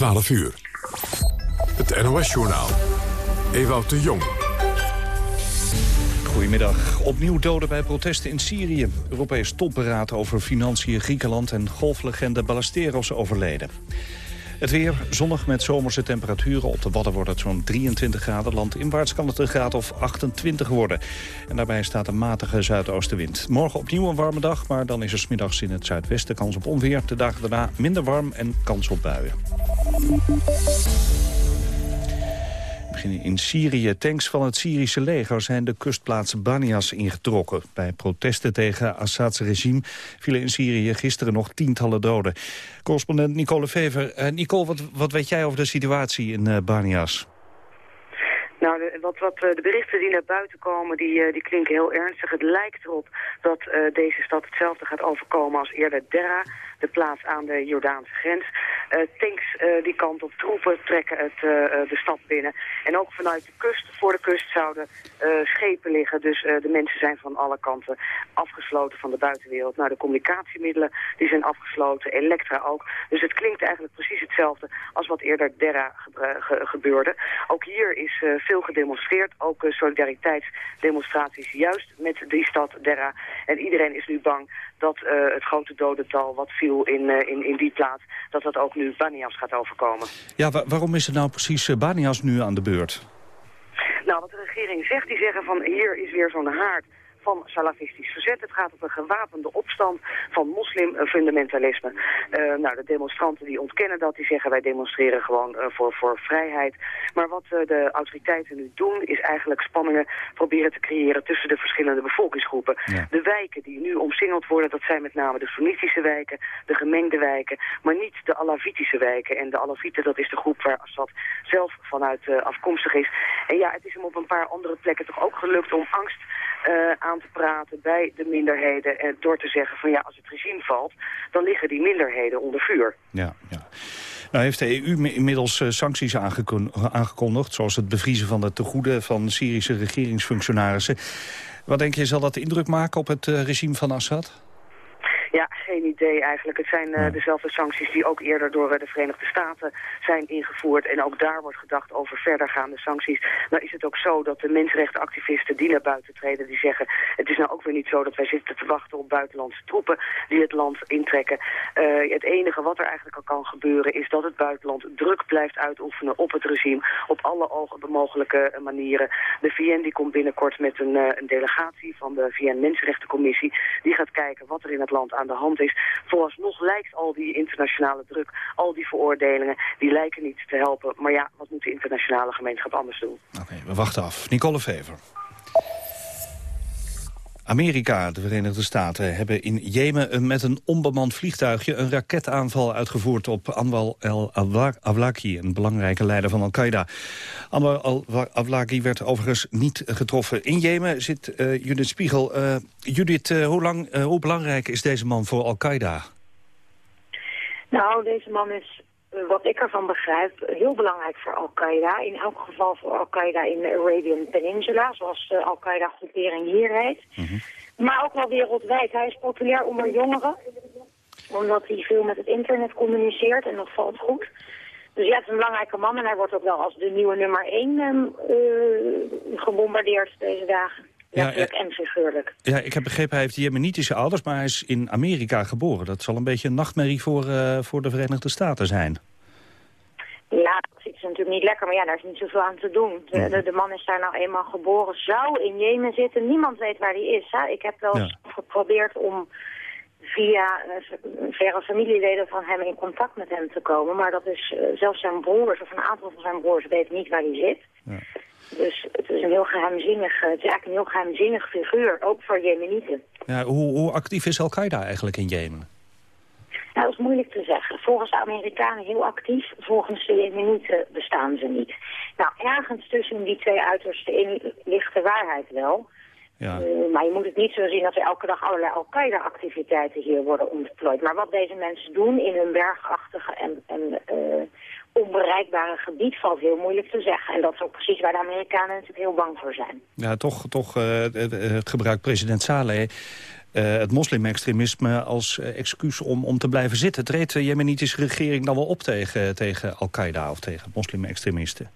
12 uur. Het NOS-journaal. Ewout de Jong. Goedemiddag. Opnieuw doden bij protesten in Syrië. Europees topberaad over financiën Griekenland... en golflegende Ballesteros overleden. Het weer zonnig met zomerse temperaturen. Op de Wadden wordt het zo'n 23 graden. Landinwaarts kan het een graad of 28 worden. En daarbij staat een matige zuidoostenwind. Morgen opnieuw een warme dag, maar dan is er smiddags in het zuidwesten kans op onweer. De dagen daarna minder warm en kans op buien in Syrië. Tanks van het Syrische leger zijn de kustplaats Banias ingetrokken. Bij protesten tegen Assad's regime vielen in Syrië gisteren nog tientallen doden. Correspondent Nicole Vever. Uh, Nicole, wat, wat weet jij over de situatie in uh, Banias? Nou, de, wat, wat, eh, de berichten die naar buiten komen, die, die klinken heel ernstig. Het lijkt erop dat deze stad hetzelfde gaat overkomen als eerder Derra de plaats aan de Jordaanse grens. Uh, tanks uh, die kant op, troepen trekken het, uh, de stad binnen. En ook vanuit de kust, voor de kust zouden schepen liggen. Dus de mensen zijn van alle kanten afgesloten van de buitenwereld. Nou, de communicatiemiddelen die zijn afgesloten, Elektra ook. Dus het klinkt eigenlijk precies hetzelfde als wat eerder Derra ge gebeurde. Ook hier is veel gedemonstreerd, ook solidariteitsdemonstraties juist met die stad Derra. En iedereen is nu bang dat het grote dodental wat viel in, uh, in, in die plaats, dat dat ook nu Banias gaat overkomen. Ja, waarom is het nou precies uh, Banias nu aan de beurt? Nou, wat de regering zegt, die zeggen van hier is weer zo'n haard van salafistisch verzet. Het gaat om een gewapende opstand van moslimfundamentalisme. Uh, nou, de demonstranten die ontkennen dat, die zeggen wij demonstreren gewoon uh, voor, voor vrijheid. Maar wat uh, de autoriteiten nu doen, is eigenlijk spanningen proberen te creëren tussen de verschillende bevolkingsgroepen. Ja. De wijken die nu omsingeld worden, dat zijn met name de Soenitische wijken, de gemengde wijken, maar niet de Alavitische wijken. En de Alavieten, dat is de groep waar Assad zelf vanuit afkomstig is. En ja, het is hem op een paar andere plekken toch ook gelukt om angst uh, aan te praten bij de minderheden. En door te zeggen van ja, als het regime valt, dan liggen die minderheden onder vuur. Ja, ja. Nou heeft de EU inmiddels uh, sancties aangekondigd... zoals het bevriezen van de tegoeden van Syrische regeringsfunctionarissen. Wat denk je, zal dat indruk maken op het uh, regime van Assad? Ja, geen idee eigenlijk. Het zijn uh, dezelfde sancties die ook eerder door uh, de Verenigde Staten zijn ingevoerd. En ook daar wordt gedacht over verdergaande sancties. Nou is het ook zo dat de mensenrechtenactivisten die naar buiten treden, die zeggen... het is nou ook weer niet zo dat wij zitten te wachten op buitenlandse troepen die het land intrekken. Uh, het enige wat er eigenlijk al kan gebeuren is dat het buitenland druk blijft uitoefenen op het regime. Op alle mogelijke manieren. De VN die komt binnenkort met een, een delegatie van de VN Mensenrechtencommissie. Die gaat kijken wat er in het land aan de hand is. Vooralsnog lijkt al die internationale druk, al die veroordelingen, die lijken niet te helpen. Maar ja, wat moet de internationale gemeenschap anders doen? Oké, we wachten af. Nicole Fever. Amerika, de Verenigde Staten, hebben in Jemen met een onbemand vliegtuigje een raketaanval uitgevoerd op Anwar el-Awlaki, een belangrijke leider van Al-Qaeda. Anwar al-Awlaki werd overigens niet getroffen. In Jemen zit uh, Judith Spiegel. Uh, Judith, uh, hoe, lang, hoe belangrijk is deze man voor Al-Qaeda? Nou, deze man is eh, wat ik ervan begrijp, heel belangrijk voor Al-Qaeda. In elk geval voor Al-Qaeda in de Arabian Peninsula, zoals de Al-Qaeda-groepering hier heet. Mhm. Maar ook wel wereldwijd. Hij is populair onder jongeren, omdat hij veel met het internet communiceert en dat valt goed. Dus ja, het is een belangrijke man en hij wordt ook wel als de nieuwe nummer 1 uh, gebombardeerd deze dagen. Ja, en figuurlijk. Ja, ik heb begrepen, hij heeft jemenitische ouders, maar hij is in Amerika geboren. Dat zal een beetje een nachtmerrie voor, uh, voor de Verenigde Staten zijn. Ja, dat is natuurlijk niet lekker, maar ja, daar is niet zoveel aan te doen. De, de, man is daar nou eenmaal geboren, zou in Jemen zitten. Niemand weet waar hij is. Hè? Ik heb wel geprobeerd om via uh, verre familieleden van hem in contact met hem te komen. Maar dat is uh, zelfs zijn broers, of een aantal van zijn broers, weten niet waar hij zit. Ja. Dus het is een heel geheimzinnig, het is eigenlijk een heel geheimzinnig figuur, ook voor Jemenieten. Ja, hoe, hoe actief is Al-Qaeda eigenlijk in Jemen? Nou, dat is moeilijk te zeggen. Volgens de Amerikanen heel actief, volgens de Jemenieten bestaan ze niet. Nou, ergens tussen die twee uitersten in ligt de waarheid wel. Ja. Uh, maar je moet het niet zo zien dat er elke dag allerlei Al-Qaeda-activiteiten hier worden ontplooid. Maar wat deze mensen doen in hun bergachtige en, en uh, onbereikbare gebied valt heel moeilijk te zeggen. En dat is ook precies waar de Amerikanen natuurlijk heel bang voor zijn. Ja, toch, toch uh, gebruikt president Saleh uh, het moslimextremisme als uh, excuus om, om te blijven zitten. Treedt de Jemenitische regering dan wel op tegen, tegen Al-Qaeda of tegen moslimextremisten?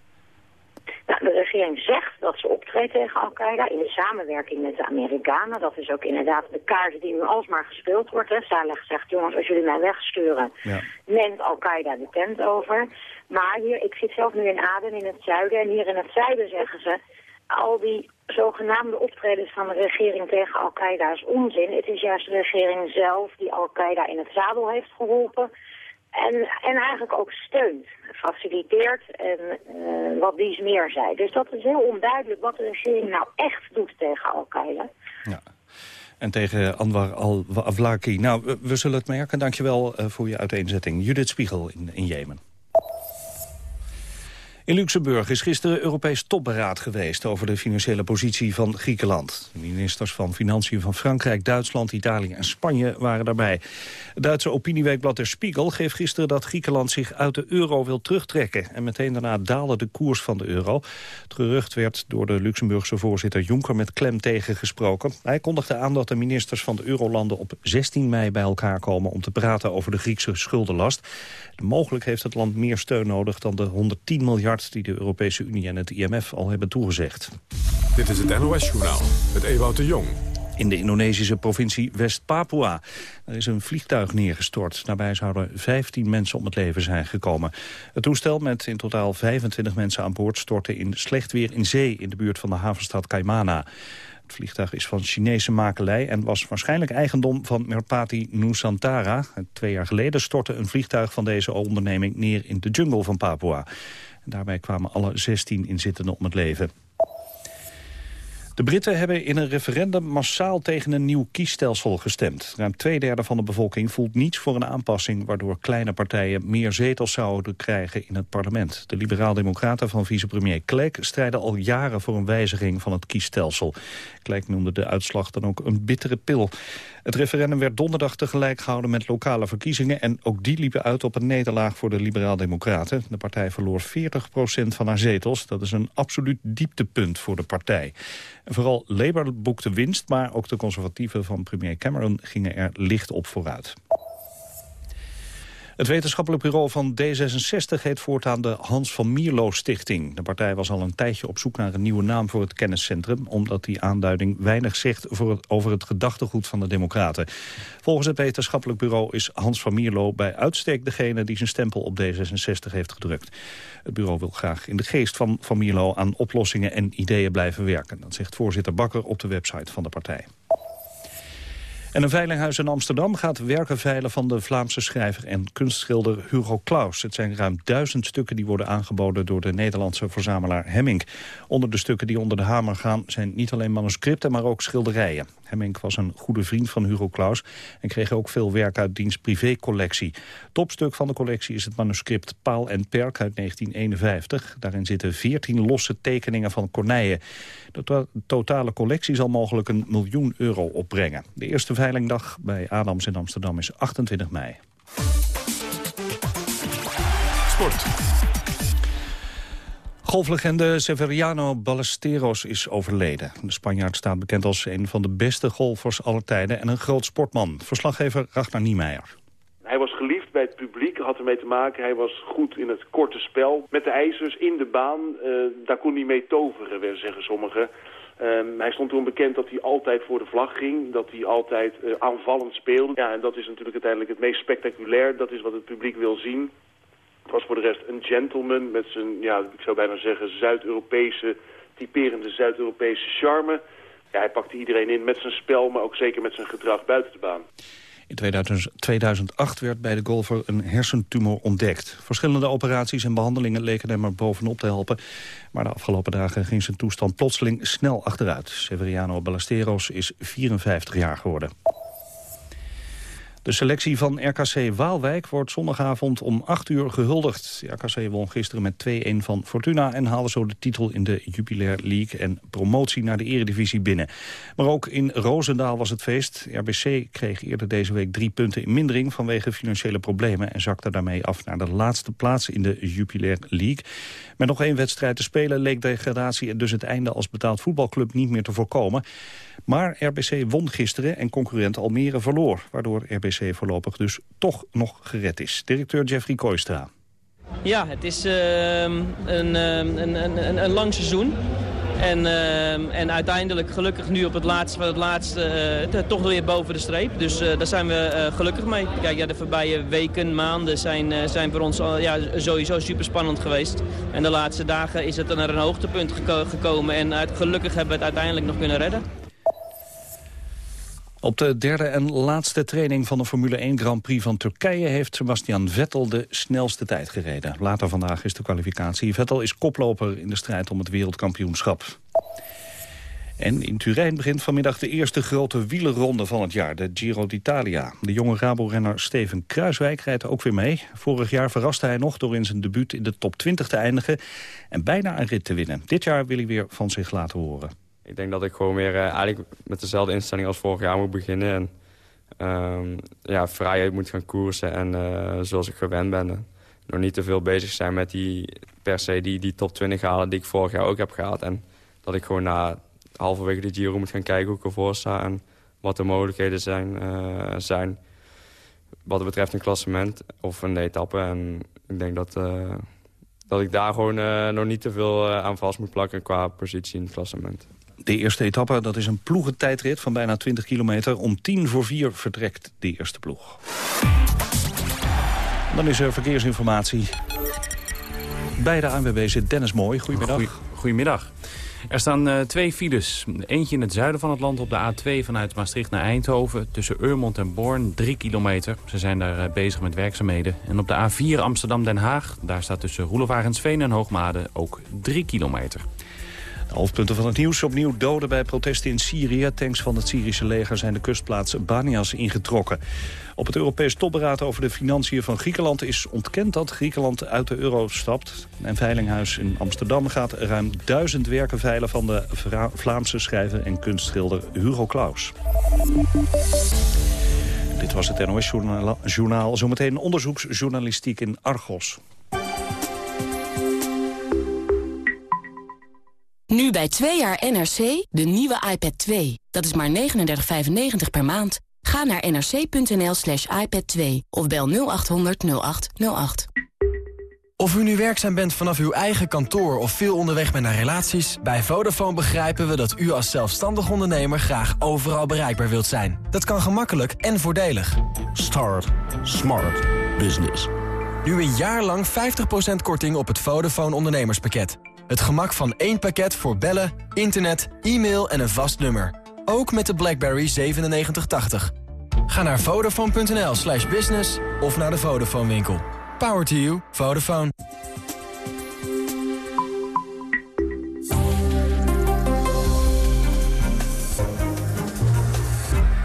Nou, de regering zegt dat ze optreedt tegen Al-Qaeda in de samenwerking met de Amerikanen. Dat is ook inderdaad de kaart die nu alsmaar gespeeld wordt. Hè. Saleh zegt, jongens, als jullie mij wegsturen, ja. neemt Al-Qaeda de tent over. Maar hier, ik zit zelf nu in Aden in het zuiden en hier in het zuiden zeggen ze al die zogenaamde optredens van de regering tegen Al-Qaeda is onzin. Het is juist de regering zelf die Al-Qaeda in het zadel heeft geholpen. En, en eigenlijk ook steunt, faciliteert en uh, wat dies meer zei. Dus dat is heel onduidelijk wat de regering nou echt doet tegen Al-Qaeda. Ja. En tegen Anwar al-Awlaki. Nou, we, we, zullen het merken. Dankjewel uh, voor je uiteenzetting. Judith Spiegel in, in Jemen. In Luxemburg is gisteren Europees topberaad geweest over de financiële positie van Griekenland. De ministers van Financiën van Frankrijk, Duitsland, Italië en Spanje waren daarbij. Het Duitse opinieweekblad Der Spiegel geeft gisteren dat Griekenland zich uit de euro wil terugtrekken. En meteen daarna daalde de koers van de euro. Het gerucht werd door de Luxemburgse voorzitter Juncker met klem tegengesproken. Hij kondigde aan dat de ministers van de eurolanden op 16 mei bij elkaar komen om te praten over de Griekse schuldenlast. Mogelijk heeft het land meer steun nodig dan de 110 miljard die de Europese Unie en het IMF al hebben toegezegd. Dit is het NOS-journaal met Ewout de Jong. In de Indonesische provincie West-Papua. Er is een vliegtuig neergestort. Daarbij zouden 15 mensen om het leven zijn gekomen. Het toestel met in totaal 25 mensen aan boord stortte in slecht weer in zee... in de buurt van de havenstad Kaimana. Het vliegtuig is van Chinese makelij en was waarschijnlijk eigendom van Merpati Nusantara. Twee jaar geleden stortte een vliegtuig van deze onderneming neer in de jungle van Papua. Daarbij kwamen alle 16 inzittenden om het leven. De Britten hebben in een referendum massaal tegen een nieuw kiesstelsel gestemd. Ruim twee derde van de bevolking voelt niets voor een aanpassing... waardoor kleine partijen meer zetels zouden krijgen in het parlement. De liberaal-democraten van vicepremier Clegg strijden al jaren voor een wijziging van het kiesstelsel. Clegg noemde de uitslag dan ook een bittere pil. Het referendum werd donderdag tegelijk gehouden met lokale verkiezingen... en ook die liepen uit op een nederlaag voor de liberaal-democraten. De partij verloor 40% van haar zetels. Dat is een absoluut dieptepunt voor de partij. Vooral Labour boekte winst, maar ook de conservatieven van premier Cameron gingen er licht op vooruit. Het wetenschappelijk bureau van D66 heet voortaan de Hans van Mierlo Stichting. De partij was al een tijdje op zoek naar een nieuwe naam voor het kenniscentrum... omdat die aanduiding weinig zegt voor over het gedachtegoed van de democraten. Volgens het wetenschappelijk bureau is Hans van Mierlo bij uitstek degene... die zijn stempel op D66 heeft gedrukt. Het bureau wil graag in de geest van Van Mierlo aan oplossingen en ideeën blijven werken. Dat zegt voorzitter Bakker op de website van de partij. En een veilinghuis in Amsterdam gaat werken veilen van de Vlaamse schrijver en kunstschilder Hugo Claus. Het zijn ruim duizend stukken die worden aangeboden door de Nederlandse verzamelaar Hemming. Onder de stukken die onder de hamer gaan zijn niet alleen manuscripten, maar ook schilderijen. Hemming was een goede vriend van Hugo Claus en kreeg ook veel werk uit diens privécollectie. Topstuk van de collectie is het manuscript Paal en Perk uit 1951. Daarin zitten 14 losse tekeningen van Corneille. De to totale collectie zal mogelijk een miljoen euro opbrengen. De eerste veilingdag bij Adams in Amsterdam is 28 mei. Sport. Golflegende Severiano Ballesteros is overleden. De Spanjaard staat bekend als een van de beste golfers aller tijden... en een groot sportman. Verslaggever Ragnar Niemeyer. Hij was geliefd bij het publiek, had ermee te maken. Hij was goed in het korte spel. Met de ijzers in de baan, uh, daar kon hij mee toveren, zeggen sommigen. Um, hij stond toen bekend dat hij altijd voor de vlag ging, dat hij altijd uh, aanvallend speelde. Ja, en dat is natuurlijk uiteindelijk het meest spectaculair. Dat is wat het publiek wil zien. Was voor de rest een gentleman met zijn, ja, ik zou bijna zeggen, Zuid-Europese, typerende Zuid-Europese charme. Ja, hij pakte iedereen in met zijn spel, maar ook zeker met zijn gedrag buiten de baan. In 2008 werd bij de golfer een hersentumor ontdekt. Verschillende operaties en behandelingen leken hem er bovenop te helpen. Maar de afgelopen dagen ging zijn toestand plotseling snel achteruit. Severiano Ballesteros is 54 jaar geworden. De selectie van RKC Waalwijk wordt zondagavond om 8 uur gehuldigd. RKC won gisteren met 2-1 van Fortuna... en haalde zo de titel in de Jupiler League... en promotie naar de eredivisie binnen. Maar ook in Roosendaal was het feest. RBC kreeg eerder deze week drie punten in mindering... vanwege financiële problemen... en zakte daarmee af naar de laatste plaats in de Jupiler League. Met nog één wedstrijd te spelen leek degradatie... en dus het einde als betaald voetbalclub niet meer te voorkomen. Maar RBC won gisteren en concurrent Almere verloor... waardoor RBC voorlopig dus toch nog gered is. Directeur Jeffrey Kooistra. Ja, het is uh, een, een, een, een, lang seizoen. En, uh, en uiteindelijk gelukkig nu op het laatste van het laatste uh, toch weer boven de streep. Dus uh, daar zijn we gelukkig mee. Kijk, ja, de voorbije weken, maanden zijn, zijn voor ons ja, sowieso super spannend geweest. En de laatste dagen is het naar een hoogtepunt geko gekomen. En gelukkig hebben we het uiteindelijk nog kunnen redden. Op de derde en laatste training van de Formule 1 Grand Prix van Turkije... heeft Sebastian Vettel de snelste tijd gereden. Later vandaag is de kwalificatie. Vettel is koploper in de strijd om het wereldkampioenschap. En in Turijn begint vanmiddag de eerste grote wielerronde van het jaar, de Giro d'Italia. De jonge Rabo-renner Steven Kruiswijk rijdt ook weer mee. Vorig jaar verraste hij nog door in zijn debuut in de top 20 te eindigen... en bijna een rit te winnen. Dit jaar wil hij weer van zich laten horen. Ik denk dat ik gewoon weer uh, eigenlijk met dezelfde instelling als vorig jaar moet beginnen. En um, ja, vrijheid moet gaan koersen en uh, zoals ik gewend ben. Nog niet te veel bezig zijn met die, per se die, die top 20 halen die ik vorig jaar ook heb gehaald. En dat ik gewoon na halverwege de Giro moet gaan kijken hoe ik ervoor sta. En wat de mogelijkheden zijn, uh, zijn wat betreft een klassement of een etappe. En ik denk dat, dat ik daar gewoon nog niet te veel aan vast moet plakken qua positie in het klassement. De eerste etappe, dat is een ploegentijdrit van bijna 20 kilometer. Om tien voor vier vertrekt de eerste ploeg. Dan is er verkeersinformatie. Bij de ANWB zit Dennis Mooi. Goedemiddag. Goedemiddag. Er staan uh, twee files. Eentje in het zuiden van het land op de A2 vanuit Maastricht naar Eindhoven. Tussen Urmond en Born, drie kilometer. Ze zijn daar uh, bezig met werkzaamheden. En op de A4 Amsterdam-Den Haag, daar staat tussen Roelevarensveen en Hoogmade ook drie kilometer. Hoofdpunten van het nieuws. Opnieuw doden bij protesten in Syrië. Tanks van het Syrische leger zijn de kustplaats Banias ingetrokken. Op het Europees topberaad over de financiën van Griekenland is ontkend dat Griekenland uit de euro stapt. Een veilinghuis in Amsterdam gaat ruim duizend werken veilen van de Vlaamse schrijver en kunstschilder Hugo Claus. Dit was het NOS-journaal. Zometeen onderzoeksjournalistiek in Argos. Nu bij 2 jaar NRC, de nieuwe iPad 2. Dat is maar 39,95 per maand. Ga naar nrc.nl slash iPad 2 of bel 0800 0808. Of u nu werkzaam bent vanaf uw eigen kantoor of veel onderweg bent naar relaties... bij Vodafone begrijpen we dat u als zelfstandig ondernemer graag overal bereikbaar wilt zijn. Dat kan gemakkelijk en voordelig. Start Smart Business. Nu een jaar lang 50% korting op het Vodafone ondernemerspakket. Het gemak van één pakket voor bellen, internet, e-mail en een vast nummer. Ook met de BlackBerry 9780. Ga naar vodafone.nl slash business of naar de Vodafone winkel. Power to you. Vodafone.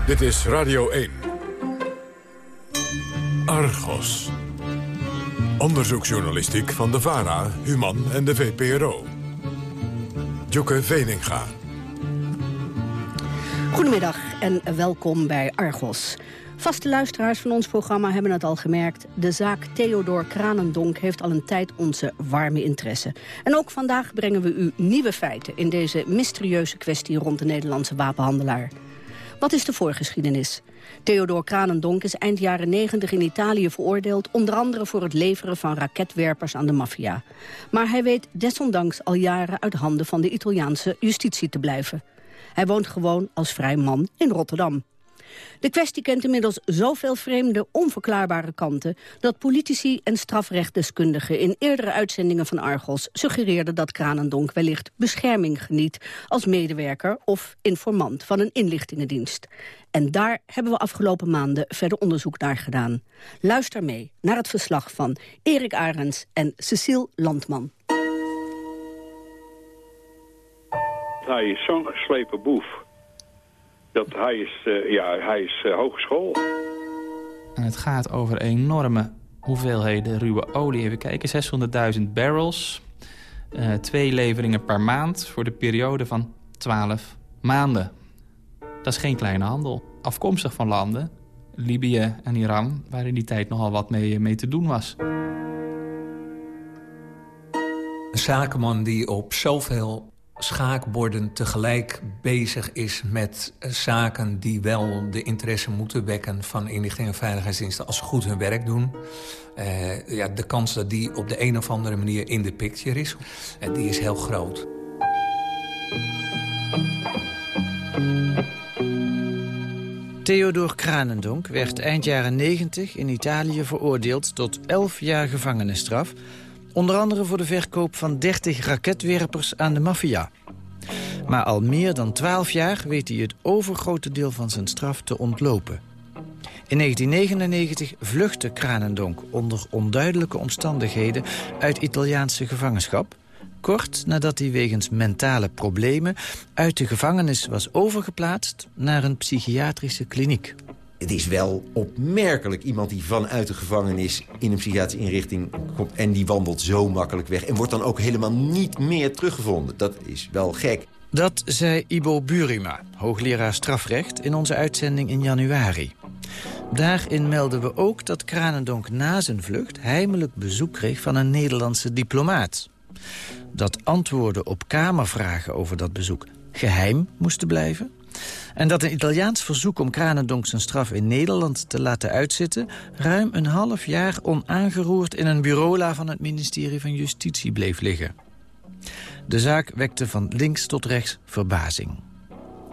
Dit is Radio 1. Argos. Onderzoeksjournalistiek van de VARA, Human en de VPRO. Joke Veninga. Goedemiddag en welkom bij Argos. Vaste luisteraars van ons programma hebben het al gemerkt. De zaak Theodor Kranendonk heeft al een tijd onze warme interesse. En ook vandaag brengen we u nieuwe feiten... in deze mysterieuze kwestie rond de Nederlandse wapenhandelaar. Wat is de voorgeschiedenis? Theodor Kranendonk is eind jaren 90 in Italië veroordeeld... onder andere voor het leveren van raketwerpers aan de maffia. Maar hij weet desondanks al jaren uit handen van de Italiaanse justitie te blijven. Hij woont gewoon als vrij man in Rotterdam. De kwestie kent inmiddels zoveel vreemde, onverklaarbare kanten... dat politici en strafrechtdeskundigen in eerdere uitzendingen van Argos... suggereerden dat Kranendonk wellicht bescherming geniet... als medewerker of informant van een inlichtingendienst. En daar hebben we afgelopen maanden verder onderzoek naar gedaan. Luister mee naar het verslag van Erik Arends en Cecile Landman. Hij is zo'n boef dat hij is, uh, ja, hij is uh, hogeschool. En het gaat over enorme hoeveelheden ruwe olie. Even kijken, 600.000 barrels. Uh, twee leveringen per maand voor de periode van 12 maanden. Dat is geen kleine handel. Afkomstig van landen, Libië en Iran... waar in die tijd nogal wat mee, mee te doen was. Een zakenman die op zoveel schaakborden tegelijk bezig is met zaken die wel de interesse moeten wekken van inlichting en veiligheidsdiensten als ze goed hun werk doen. Uh, ja, de kans dat die op de een of andere manier in de picture is, uh, die is heel groot. Theodor Kranendonk werd eind jaren 90 in Italië veroordeeld tot 11 jaar gevangenisstraf Onder andere voor de verkoop van 30 raketwerpers aan de maffia. Maar al meer dan 12 jaar weet hij het overgrote deel van zijn straf te ontlopen. In 1999 vluchtte Kranendonk onder onduidelijke omstandigheden uit Italiaanse gevangenschap... kort nadat hij wegens mentale problemen uit de gevangenis was overgeplaatst naar een psychiatrische kliniek het is wel opmerkelijk. Iemand die vanuit de gevangenis in een psychiatrische inrichting komt... en die wandelt zo makkelijk weg en wordt dan ook helemaal niet meer teruggevonden. Dat is wel gek. Dat zei Ibo Burima, hoogleraar strafrecht, in onze uitzending in januari. Daarin melden we ook dat Kranendonk na zijn vlucht heimelijk bezoek kreeg van een Nederlandse diplomaat. Dat antwoorden op kamervragen over dat bezoek geheim moesten blijven en dat een Italiaans verzoek om Kranendonk zijn straf in Nederland te laten uitzitten... ruim een half jaar onaangeroerd in een bureaula van het ministerie van Justitie bleef liggen. De zaak wekte van links tot rechts verbazing.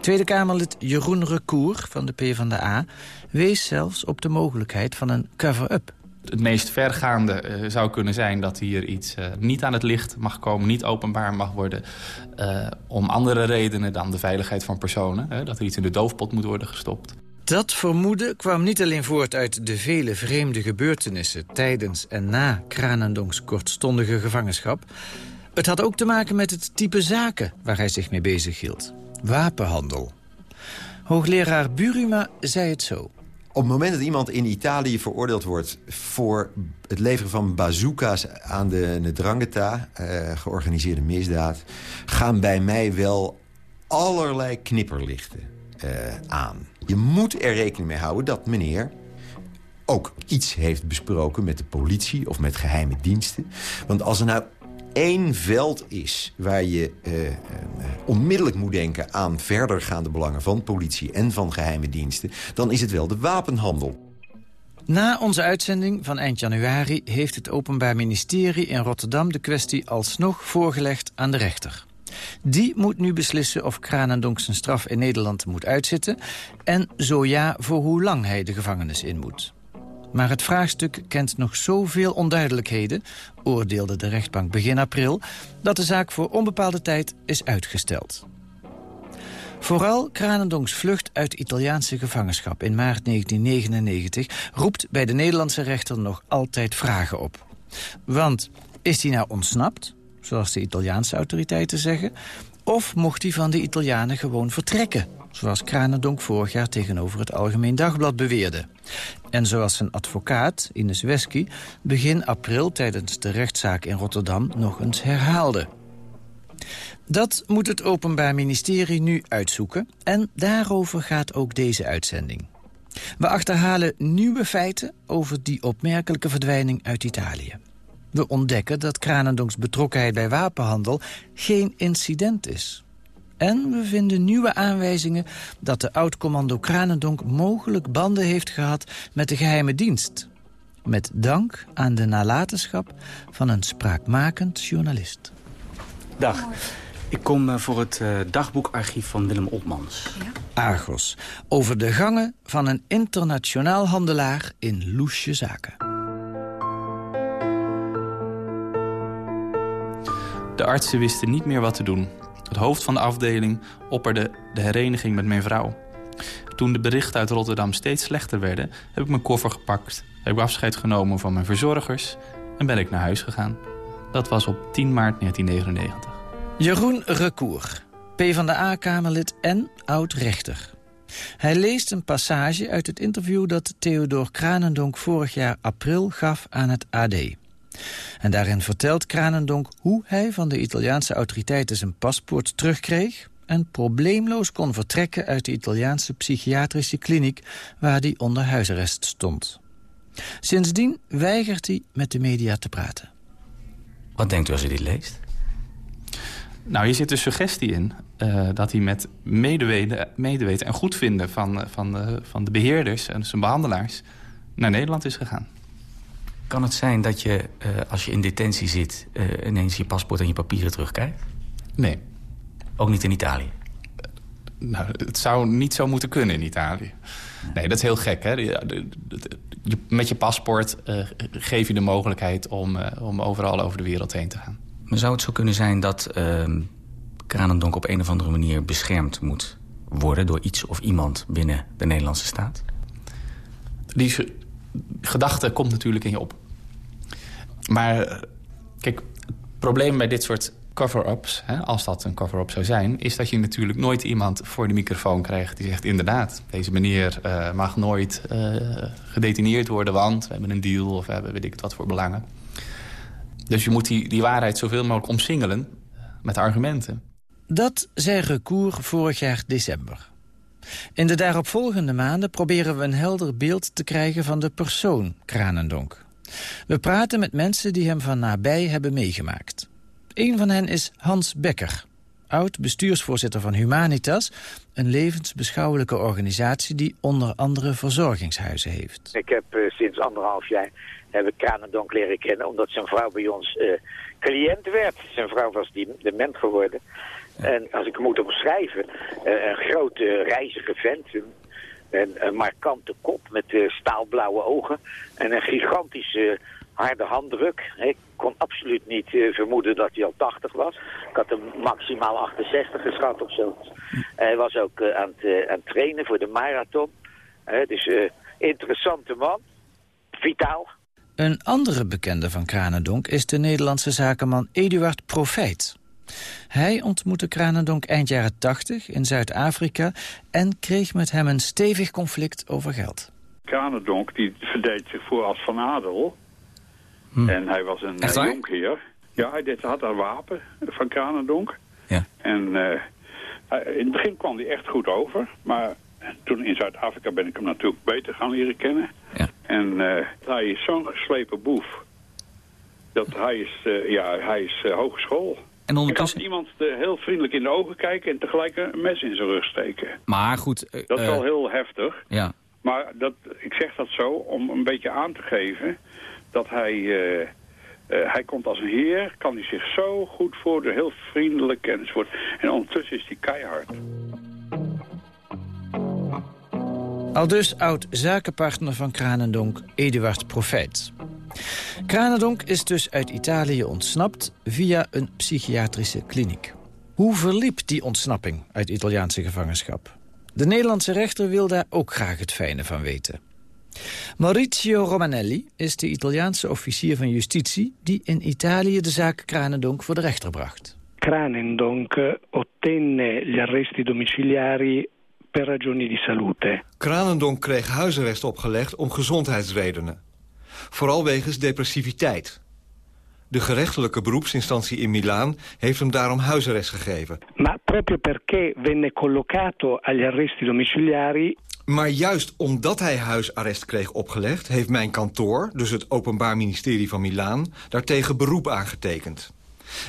Tweede Kamerlid Jeroen Recour van de PvdA wees zelfs op de mogelijkheid van een cover-up het meest vergaande uh, zou kunnen zijn dat hier iets uh, niet aan het licht mag komen, niet openbaar mag worden, uh, om andere redenen dan de veiligheid van personen. dat er iets in de doofpot moet worden gestopt. Dat vermoeden kwam niet alleen voort uit de vele vreemde gebeurtenissen tijdens en na Kranendongs kortstondige gevangenschap. Het had ook te maken met het type zaken waar hij zich mee bezig hield. Wapenhandel. Hoogleraar Buruma zei het zo. Op het moment dat iemand in Italië veroordeeld wordt... voor het leveren van bazooka's aan de Ndrangheta, uh, georganiseerde misdaad... gaan bij mij wel allerlei knipperlichten uh, aan. Je moet er rekening mee houden dat meneer ook iets heeft besproken met de politie of met geheime diensten. Want als er nou één veld is waar je uh, onmiddellijk moet denken... aan verdergaande belangen van politie en van geheime diensten... dan is het wel de wapenhandel. Na onze uitzending van eind januari heeft het Openbaar Ministerie in Rotterdam... de kwestie alsnog voorgelegd aan de rechter. Die moet nu beslissen of Kranendonk zijn straf in Nederland moet uitzitten... en zo ja, voor hoe lang hij de gevangenis in moet. Maar het vraagstuk kent nog zoveel onduidelijkheden, oordeelde de rechtbank begin april, dat de zaak voor onbepaalde tijd is uitgesteld. Vooral Kranendonks vlucht uit Italiaanse gevangenschap in maart 1999 roept bij de Nederlandse rechter nog altijd vragen op. Want is hij nou ontsnapt, zoals de Italiaanse autoriteiten zeggen, of mocht hij van de Italianen gewoon vertrekken, zoals Kranendonk vorig jaar tegenover het Algemeen Dagblad beweerde. En zoals zijn advocaat, Ines Wesky, begin april tijdens de rechtszaak in Rotterdam nog eens herhaalde. Dat moet het Openbaar Ministerie nu uitzoeken en daarover gaat ook deze uitzending. We achterhalen nieuwe feiten over die opmerkelijke verdwijning uit Italië. We ontdekken dat Kranendonks betrokkenheid bij wapenhandel geen incident is. En we vinden nieuwe aanwijzingen dat de oud-commando Kranendonk mogelijk banden heeft gehad met de geheime dienst. Met dank aan de nalatenschap van een spraakmakend journalist. Dag. Ik kom eh, voor het uh, dagboekarchief van Willem Opmans. Ja? Argos. Over de gangen van een internationaal handelaar in loesje zaken. De artsen wisten niet meer wat te doen. Het hoofd van de afdeling opperde de hereniging met mijn vrouw. Toen de berichten uit Rotterdam steeds slechter werden... heb ik mijn koffer gepakt, heb ik afscheid genomen van mijn verzorgers... en ben ik naar huis gegaan. Dat was op 10 maart 1999. Jeroen Recour, PvdA-Kamerlid en oud-rechter. Hij leest een passage uit het interview dat Theodor Kranendonk vorig jaar april gaf aan het AD. En daarin vertelt Kranendonk hoe hij van de Italiaanse autoriteiten zijn paspoort terugkreeg en probleemloos kon vertrekken uit de Italiaanse psychiatrische kliniek waar hij onder huisarrest stond. Sindsdien weigert hij met de media te praten. Wat denkt u als u dit leest? Nou, hier zit een suggestie in uh, dat hij met medeweten, medeweten en goedvinden van, van, de, van de beheerders en zijn behandelaars naar Nederland is gegaan. Kan het zijn dat je, uh, als je in detentie zit, uh, ineens je paspoort en je papieren terugkrijgt? Nee. Ook niet in Italië? Nou, het zou niet zo moeten kunnen in Italië. Nee, dat is heel gek. Hè? Met je paspoort uh, geef je de mogelijkheid om, uh, om overal over de wereld heen te gaan. Maar zou het zo kunnen zijn dat uh, Kranendonk op een of andere manier beschermd moet worden... door iets of iemand binnen de Nederlandse staat? Die gedachte komt natuurlijk in je op. Maar kijk, het probleem bij dit soort cover-ups, als dat een cover-up zou zijn... is dat je natuurlijk nooit iemand voor de microfoon krijgt die zegt... inderdaad, deze meneer uh, mag nooit uh, gedetineerd worden... want we hebben een deal of we hebben weet ik wat voor belangen. Dus je moet die, die waarheid zoveel mogelijk omsingelen met argumenten. Dat zei Recour vorig jaar december. In de daaropvolgende maanden proberen we een helder beeld te krijgen... van de persoon Kranendonk. We praten met mensen die hem van nabij hebben meegemaakt... Een van hen is Hans Becker, oud-bestuursvoorzitter van Humanitas... een levensbeschouwelijke organisatie die onder andere verzorgingshuizen heeft. Ik heb uh, sinds anderhalf jaar heb Kranendonk leren kennen... omdat zijn vrouw bij ons uh, cliënt werd. Zijn vrouw was die dement geworden. En als ik hem moet omschrijven, uh, een grote reizige vent... Een, een markante kop met staalblauwe ogen en een gigantische harde handdruk. Ik kon absoluut niet uh, vermoeden dat hij al 80 was. Ik had hem maximaal 68 geschat of zo. Hij was ook aan, het, aan, het, trainen voor de marathon. dus interessante man. Vitaal. Een andere bekende van Kranendonk is de Nederlandse zakenman Eduard Profijt. Hij ontmoette Kranendonk eind jaren 80 in Zuid-Afrika... en kreeg met hem een stevig conflict over geld. Kranendonk die verdeed zich voor als van adel... Hm. En hij was een uh, jonkheer. Ja, hij deed, had een wapen van Kranendonk. Ja. En uh, in het begin kwam hij echt goed over. Maar toen in Zuid-Afrika ben ik hem natuurlijk beter gaan leren kennen. Ja. En uh, hij is zo'n geslepen boef. Dat hij is, ja, hij is hogeschool. En ondertussen... kan iemand heel vriendelijk in de ogen kijken en tegelijk een mes in zijn rug steken. Maar goed... dat is wel heel heftig. Ja. Maar dat, ik zeg dat zo om een beetje aan te geven dat hij, uh, uh, hij komt als een heer, kan hij zich zo goed voordoen, heel vriendelijk enzovoort. En ondertussen is hij keihard. Al dus oud-zakenpartner van Kranendonk, Eduard Profijt. Kranendonk is dus uit Italië ontsnapt via een psychiatrische kliniek. Hoe verliep die ontsnapping uit Italiaanse gevangenschap? De Nederlandse rechter wil daar ook graag het fijne van weten. Maurizio Romanelli is de Italiaanse officier van justitie... die in Italië de zaak Kranendonk voor de rechter bracht. Kranendonk ottenne gli arresti domiciliari per ragioni di salute. Kranendonk kreeg huisarrest opgelegd om gezondheidsredenen. Vooral wegens depressiviteit. De gerechtelijke beroepsinstantie in Milaan heeft hem daarom huisarrest gegeven. Ma proprio perché venne collocato agli arresti domiciliari maar juist omdat hij huisarrest kreeg opgelegd... heeft mijn kantoor, dus het Openbaar Ministerie van Milaan... daartegen beroep aangetekend.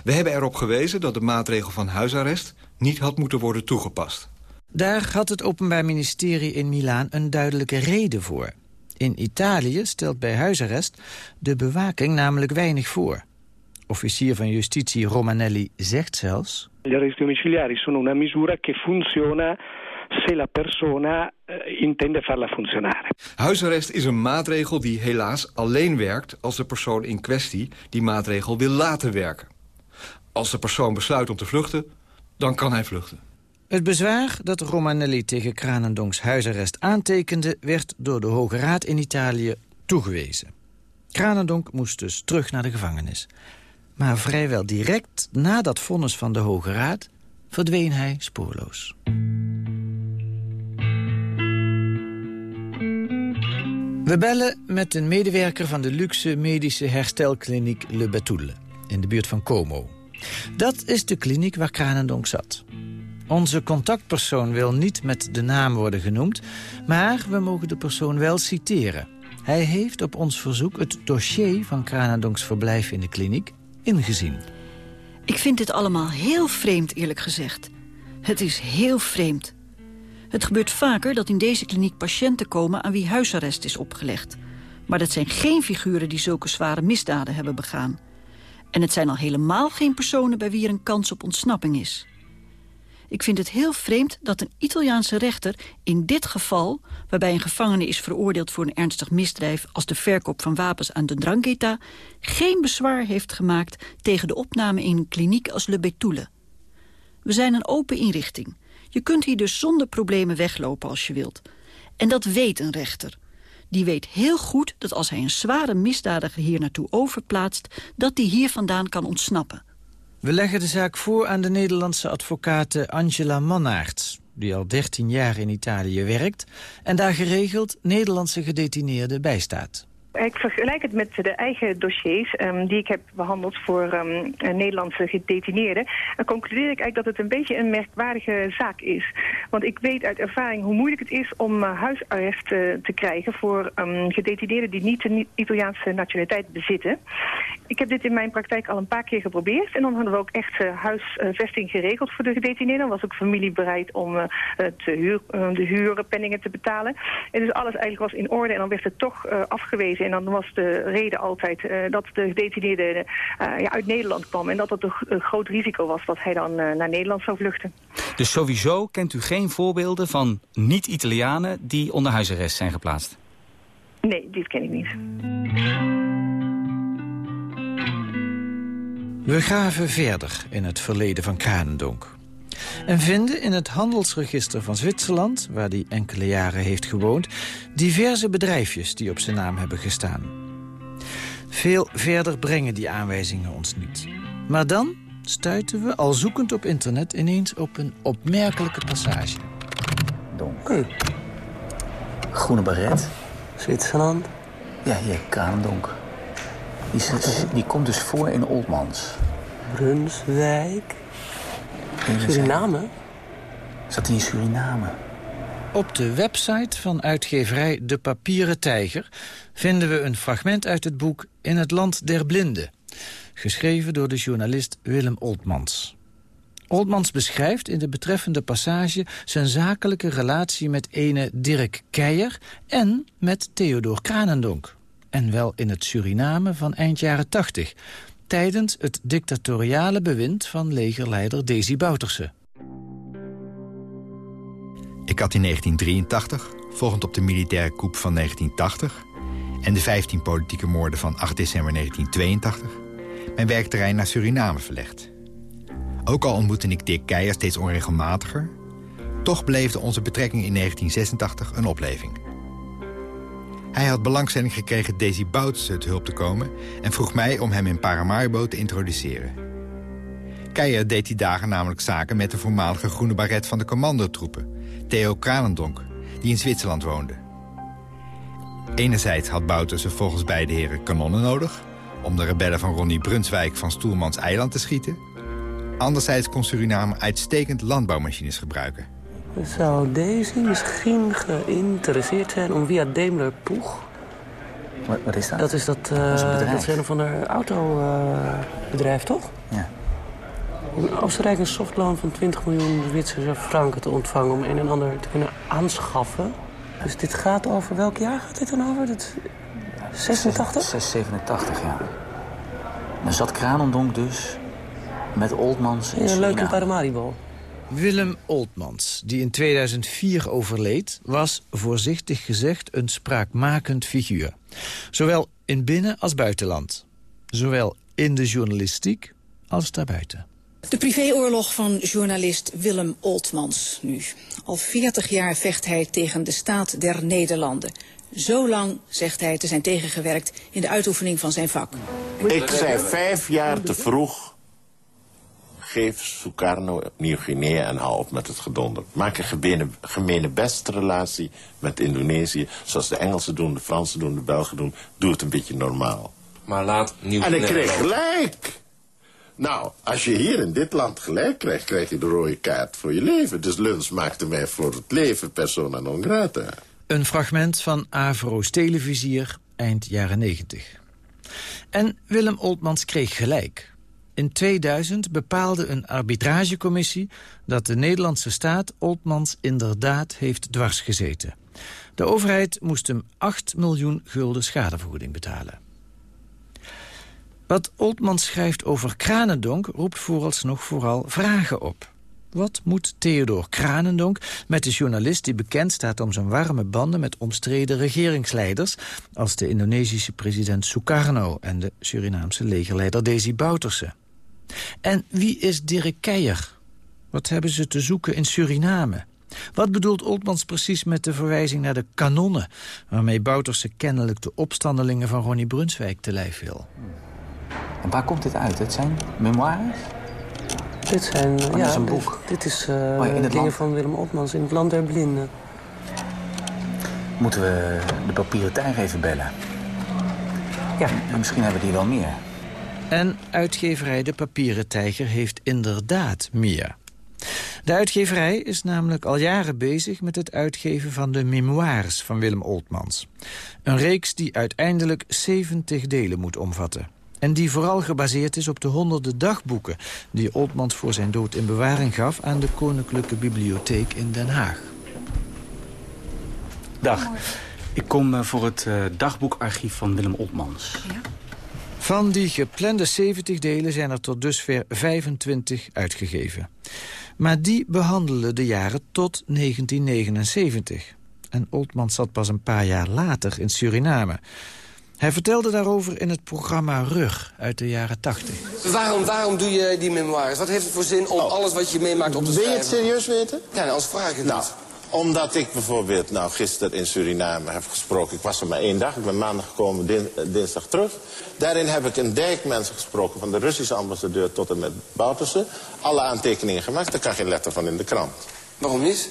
We hebben erop gewezen dat de maatregel van huisarrest... niet had moeten worden toegepast. Daar had het Openbaar Ministerie in Milaan een duidelijke reden voor. In Italië stelt bij huisarrest de bewaking namelijk weinig voor. Officier van Justitie Romanelli zegt zelfs... Gli arresti domiciliari sono una misura che funziona se la persona uh, intende farla funzionare. Huisarrest is een maatregel die helaas alleen werkt... als de persoon in kwestie die maatregel wil laten werken. Als de persoon besluit om te vluchten, dan kan hij vluchten. Het bezwaar dat Romanelli tegen Kranendonks huisarrest aantekende... werd door de Hoge Raad in Italië toegewezen. Kranendonk moest dus terug naar de gevangenis. Maar vrijwel direct na dat vonnis van de Hoge Raad verdween hij spoorloos. We bellen met een medewerker van de luxe medische herstelkliniek Le Betoule... in de buurt van Como. Dat is de kliniek waar Kranendonk zat. Onze contactpersoon wil niet met de naam worden genoemd... maar we mogen de persoon wel citeren. Hij heeft op ons verzoek het dossier van Kranendonks verblijf in de kliniek ingezien. Ik vind dit allemaal heel vreemd, eerlijk gezegd. Het is heel vreemd. Het gebeurt vaker dat in deze kliniek patiënten komen... aan wie huisarrest is opgelegd. Maar dat zijn geen figuren die zulke zware misdaden hebben begaan. En het zijn al helemaal geen personen bij wie er een kans op ontsnapping is. Ik vind het heel vreemd dat een Italiaanse rechter in dit geval... waarbij een gevangene is veroordeeld voor een ernstig misdrijf... als de verkoop van wapens aan de Drangheta... geen bezwaar heeft gemaakt tegen de opname in een kliniek als Le Betoule. We zijn een open inrichting. Je kunt hier dus zonder problemen weglopen als je wilt. En dat weet een rechter. Die weet heel goed dat als hij een zware misdadiger hier naartoe overplaatst... dat die hier vandaan kan ontsnappen. We leggen de zaak voor aan de Nederlandse advocate Angela Mannaert... die al 13 jaar in Italië werkt... en daar geregeld Nederlandse gedetineerden bijstaat. Ik vergelijk het met de eigen dossiers um, die ik heb behandeld voor um, Nederlandse gedetineerden. En concludeer ik eigenlijk dat het een beetje een merkwaardige zaak is. Want ik weet uit ervaring hoe moeilijk het is om uh, huisarrest uh, te krijgen voor um, gedetineerden die niet de Italiaanse nationaliteit bezitten. Ik heb dit in mijn praktijk al een paar keer geprobeerd. En dan hadden we ook echt uh, huisvesting geregeld voor de gedetineerden. Dan was ook familie bereid om te huur, de huurpenningen te betalen. En dus alles eigenlijk was in orde en dan werd het toch afgewezen en dan was de reden altijd uh, dat de gedetineerde uh, ja, uit Nederland kwam. En dat dat een groot risico was dat hij dan uh, naar Nederland zou vluchten. Dus sowieso kent u geen voorbeelden van niet-Italianen die onder huisarrest zijn geplaatst? Nee, dit ken ik niet. We graven verder in het verleden van Kranendonk. En vinden in het handelsregister van Zwitserland, waar hij enkele jaren heeft gewoond, diverse bedrijfjes die op zijn naam hebben gestaan. Veel verder brengen die aanwijzingen ons niet. Maar dan stuiten we, al zoekend op internet, ineens op een opmerkelijke passage. Donk. Groene baret. Zwitserland. Ja, hier, Kranendonk. Die, die komt dus voor in Oldmans. Brunswijk. Suriname? Zat hij in Suriname? Op de website van uitgeverij De Papieren Tijger... vinden we een fragment uit het boek In het Land der Blinden. Geschreven door de journalist Willem Oltmans. Oltmans beschrijft in de betreffende passage... zijn zakelijke relatie met ene Dirk Keijer... en met Theodor Kranendonk. En wel in het Suriname van eind jaren 80 tijdens het dictatoriale bewind van legerleider Desi Bouterse. Ik had in 1983, volgend op de militaire coup van 1980... en de 15 politieke moorden van 8 december 1982... mijn werkterrein naar Suriname verlegd. Ook al ontmoette ik Dick Keijer steeds onregelmatiger... toch beleefde onze betrekking in 1986 een opleving... Hij had belangstelling gekregen Daisy Bouts te hulp te komen... en vroeg mij om hem in Paramaribo te introduceren. Keijer deed die dagen namelijk zaken met de voormalige groene baret van de commandotroepen... Theo Kranendonk, die in Zwitserland woonde. Enerzijds had Bouterse volgens beide heren kanonnen nodig... om de rebellen van Ronnie Brunswijk van Stoelmans Eiland te schieten. Anderzijds kon Suriname uitstekend landbouwmachines gebruiken... Zou deze misschien geïnteresseerd zijn om via Daimler Poeg... Wat, wat is dat? Dat is dat, uh, dat is een van de autobedrijf, uh, toch? Ja. Om Oostenrijk een softloon van 20 miljoen Zwitserse franken te ontvangen... om een en ander te kunnen aanschaffen. Dus dit gaat over... Welk jaar gaat dit dan over? Dit, 86? 687, ja. Dan zat Kranendonk dus met Oldmans in Ja, een leuke Paramaribo. Willem Oltmans, die in 2004 overleed... was voorzichtig gezegd een spraakmakend figuur. Zowel in binnen- als buitenland. Zowel in de journalistiek als daarbuiten. De privéoorlog van journalist Willem Oltmans nu. Al 40 jaar vecht hij tegen de staat der Nederlanden. Zo lang, zegt hij, te zijn tegengewerkt in de uitoefening van zijn vak. Ik zei vijf jaar te vroeg geef Sukarno, Nieuw-Guinea en hou op met het gedonder. Maak een gemene, gemene relatie met Indonesië. Zoals de Engelsen doen, de Fransen doen, de Belgen doen. Doe het een beetje normaal. Maar laat nieuw En ik kreeg gelijk. Nou, als je hier in dit land gelijk krijgt, krijg je de rode kaart voor je leven. Dus Luns maakte mij voor het leven persona non grata. Een fragment van Avro's televisier eind jaren 90. En Willem Oltmans kreeg gelijk. In 2000 bepaalde een arbitragecommissie dat de Nederlandse staat Oltmans inderdaad heeft dwarsgezeten. De overheid moest hem 8 miljoen gulden schadevergoeding betalen. Wat Oltmans schrijft over Kranendonk roept vooralsnog vooral vragen op. Wat moet Theodor Kranendonk met de journalist die bekend staat om zijn warme banden met omstreden regeringsleiders als de Indonesische president Sukarno en de Surinaamse legerleider Desi Bouterse? En wie is Dirk Keijer? Wat hebben ze te zoeken in Suriname? Wat bedoelt Oltmans precies met de verwijzing naar de kanonnen... waarmee Bouterse kennelijk de opstandelingen van Ronnie Brunswijk te lijf wil? En waar komt dit uit? Het zijn memoires? Dit zijn, Oh, ja, is een boek. Dit, is Oh ja, het dingen land. van Willem Opmans in het land der blinden. Moeten we de papieren tijger even bellen? Ja. En misschien hebben die wel meer. En uitgeverij De Papieren Tijger heeft inderdaad meer. De uitgeverij is namelijk al jaren bezig met het uitgeven van de memoires van Willem Oltmans. Een reeks die uiteindelijk 70 delen moet omvatten. En die vooral gebaseerd is op de honderden dagboeken... die Oltmans voor zijn dood in bewaring gaf aan de Koninklijke Bibliotheek in Den Haag. Dag. Ik kom eh, voor het eh, dagboekarchief van Willem Oltmans. Van die geplande 70 delen zijn er tot dusver 25 uitgegeven. Maar die behandelen de jaren tot 1979. En Oltmans zat pas een paar jaar later in Suriname. Hij vertelde daarover in het programma Rug uit de jaren 80. Waarom, waarom doe je die memoires? Wat heeft het voor zin om alles wat je meemaakt op te Oh. Wil je schrijven? het serieus weten? Ja, als vraag ik het Nou. Omdat ik bijvoorbeeld nou, gisteren in Suriname heb gesproken. Ik was er maar één dag. Ik ben maandag gekomen, din- eh, dinsdag terug. Daarin heb ik een dijk mensen gesproken. Van de Russische ambassadeur tot en met Bouterse. Alle aantekeningen gemaakt. Daar kan geen letter van in de krant. Waarom niet?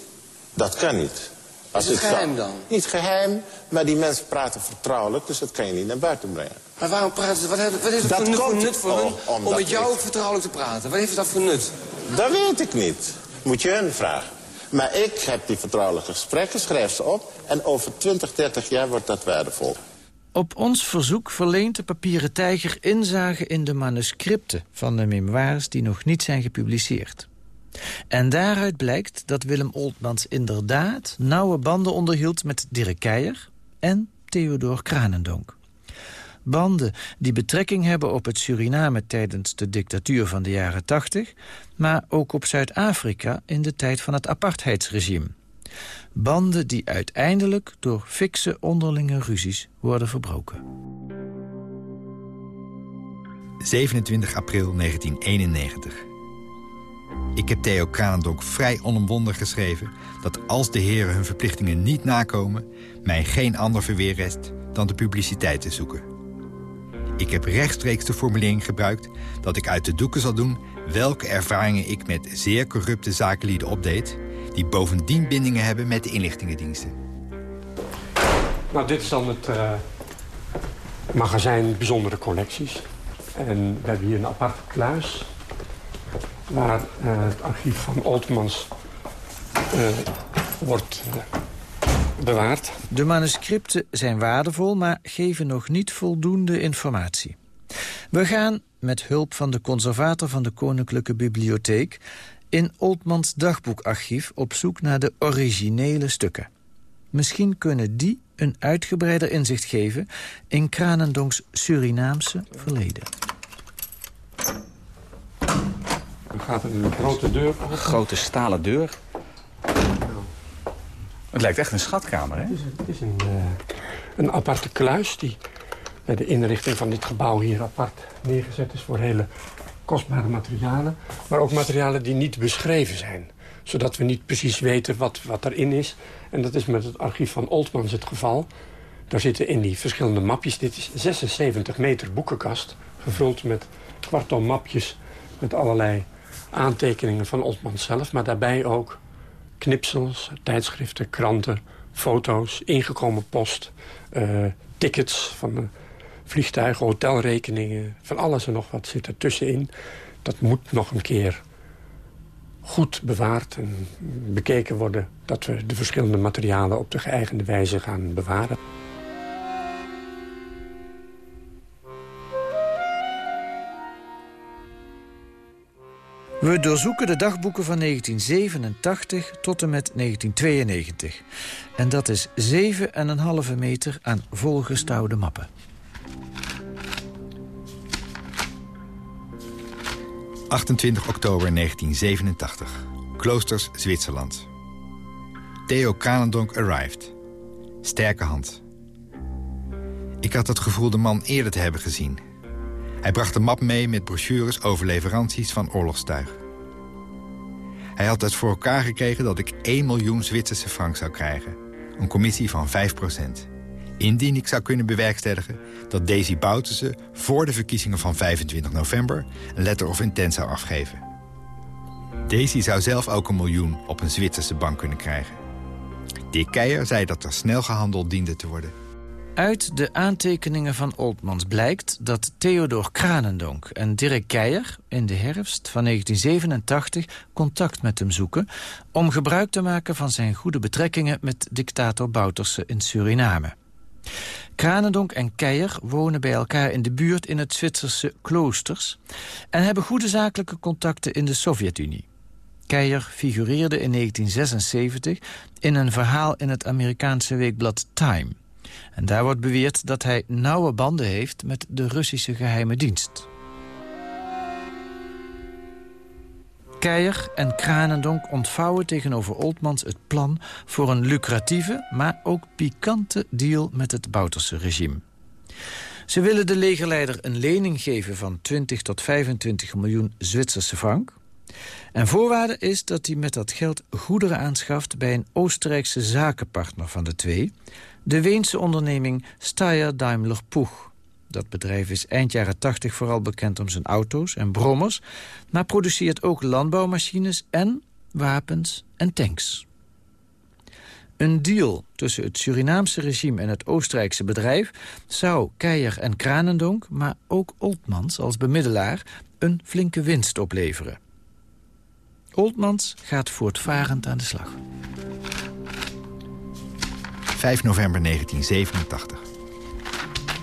Dat kan niet. Is het geheim dan? Niet geheim, maar die mensen praten vertrouwelijk. Dus dat kan je niet naar buiten brengen. Maar waarom praten ze? Wat, heeft- wat heeft het Dat voor nut, voor komt- nut voor oh, hun om met jou ik- vertrouwelijk te praten? Wat heeft dat voor nut? Dat weet ik niet. Moet je hun vragen. Maar ik heb die vertrouwelijke gesprekken, schrijf ze op... en over 20, 30 jaar wordt dat waardevol. Op ons verzoek verleent de papieren tijger inzage in de manuscripten van de memoires die nog niet zijn gepubliceerd. En daaruit blijkt dat Willem Oltmans inderdaad nauwe banden onderhield met Dirk Keijer en Theodor Kranendonk. Banden die betrekking hebben op het Suriname tijdens de dictatuur van de jaren 80, maar ook op Zuid-Afrika in de tijd van het apartheidsregime. Banden die uiteindelijk door fikse onderlinge ruzies worden verbroken. 27 april 1991. Ik heb Theo Kranendonk vrij onomwonden geschreven... dat als de heren hun verplichtingen niet nakomen... mij geen ander verweer rest dan de publiciteit te zoeken. Ik heb rechtstreeks de formulering gebruikt dat ik uit de doeken zal doen... welke ervaringen ik met zeer corrupte zakenlieden opdeed... die bovendien bindingen hebben met de inlichtingendiensten. Nou, dit is dan het eh, magazijn Bijzondere Collecties. En we hebben hier een aparte kluis... waar eh, het archief van Oltmans eh, wordt bewaard. De manuscripten zijn waardevol, maar geven nog niet voldoende informatie. We gaan, met hulp van de conservator van de Koninklijke Bibliotheek... in Oltmans dagboekarchief op zoek naar de originele stukken. Misschien kunnen die een uitgebreider inzicht geven... in Kranendonks Surinaamse verleden. Dan gaat er een grote deur open. Een grote stalen deur. Het lijkt echt een schatkamer, hè? Het is, het is een, eh, een aparte kluis die bij de inrichting van dit gebouw hier apart neergezet is voor hele kostbare materialen. Maar ook materialen die niet beschreven zijn. Zodat we niet precies weten wat, wat erin is. En dat is met het archief van Oltmans het geval. Daar zitten in die verschillende mapjes. Dit is 76 meter boekenkast. Gevuld met kwarton mapjes met allerlei aantekeningen van Oltmans zelf... maar daarbij ook knipsels, tijdschriften, kranten, foto's, ingekomen post... Uh, tickets van vliegtuigen, hotelrekeningen... van alles en nog wat zit er tussenin. Dat moet nog een keer goed bewaard en bekeken worden... dat we de verschillende materialen op de geëigende wijze gaan bewaren. We doorzoeken de dagboeken van 1987 tot en met 1992. En dat is 7,5 meter aan volgestouwde mappen. 28 oktober 1987. Kloosters, Zwitserland. Theo Kranendonk arrived. Sterke hand. Ik had het gevoel de man eerder te hebben gezien. Hij bracht een map mee met brochures over leveranties van oorlogstuig. Hij had het voor elkaar gekregen dat ik 1 miljoen Zwitserse frank zou krijgen. Een commissie van 5% Indien ik zou kunnen bewerkstelligen dat Daisy Bouterse... voor de verkiezingen van 25 november een letter of intent zou afgeven. Daisy zou zelf ook een miljoen op een Zwitserse bank kunnen krijgen. Dick Keijer zei dat er snel gehandeld diende te worden. Uit de aantekeningen van Oldmans blijkt dat Theodor Kranendonk en Dirk Keijer in de herfst van 1987 contact met hem zoeken om gebruik te maken van zijn goede betrekkingen met dictator Bouterse in Suriname. Kranendonk en Keijer wonen bij elkaar in de buurt in het Zwitserse kloosters... en hebben goede zakelijke contacten in de Sovjet-Unie. Keijer figureerde in 1976 in een verhaal in het Amerikaanse weekblad Time. En daar wordt beweerd dat hij nauwe banden heeft met de Russische geheime dienst. Keijer en Kranendonk ontvouwen tegenover Oltmans het plan... voor een lucratieve, maar ook pikante deal met het Bouterse regime. Ze willen de legerleider een lening geven van 20 tot 25 miljoen Zwitserse frank. En voorwaarde is dat hij met dat geld goederen aanschaft... bij een Oostenrijkse zakenpartner van de twee... de Weense onderneming Steyr Daimler Puch. Dat bedrijf is eind jaren 80 vooral bekend om zijn auto's en brommers... maar produceert ook landbouwmachines en wapens en tanks. Een deal tussen het Surinaamse regime en het Oostenrijkse bedrijf... zou Keijer en Kranendonk, maar ook Oltmans als bemiddelaar... een flinke winst opleveren. Oltmans gaat voortvarend aan de slag. 5 november 1987.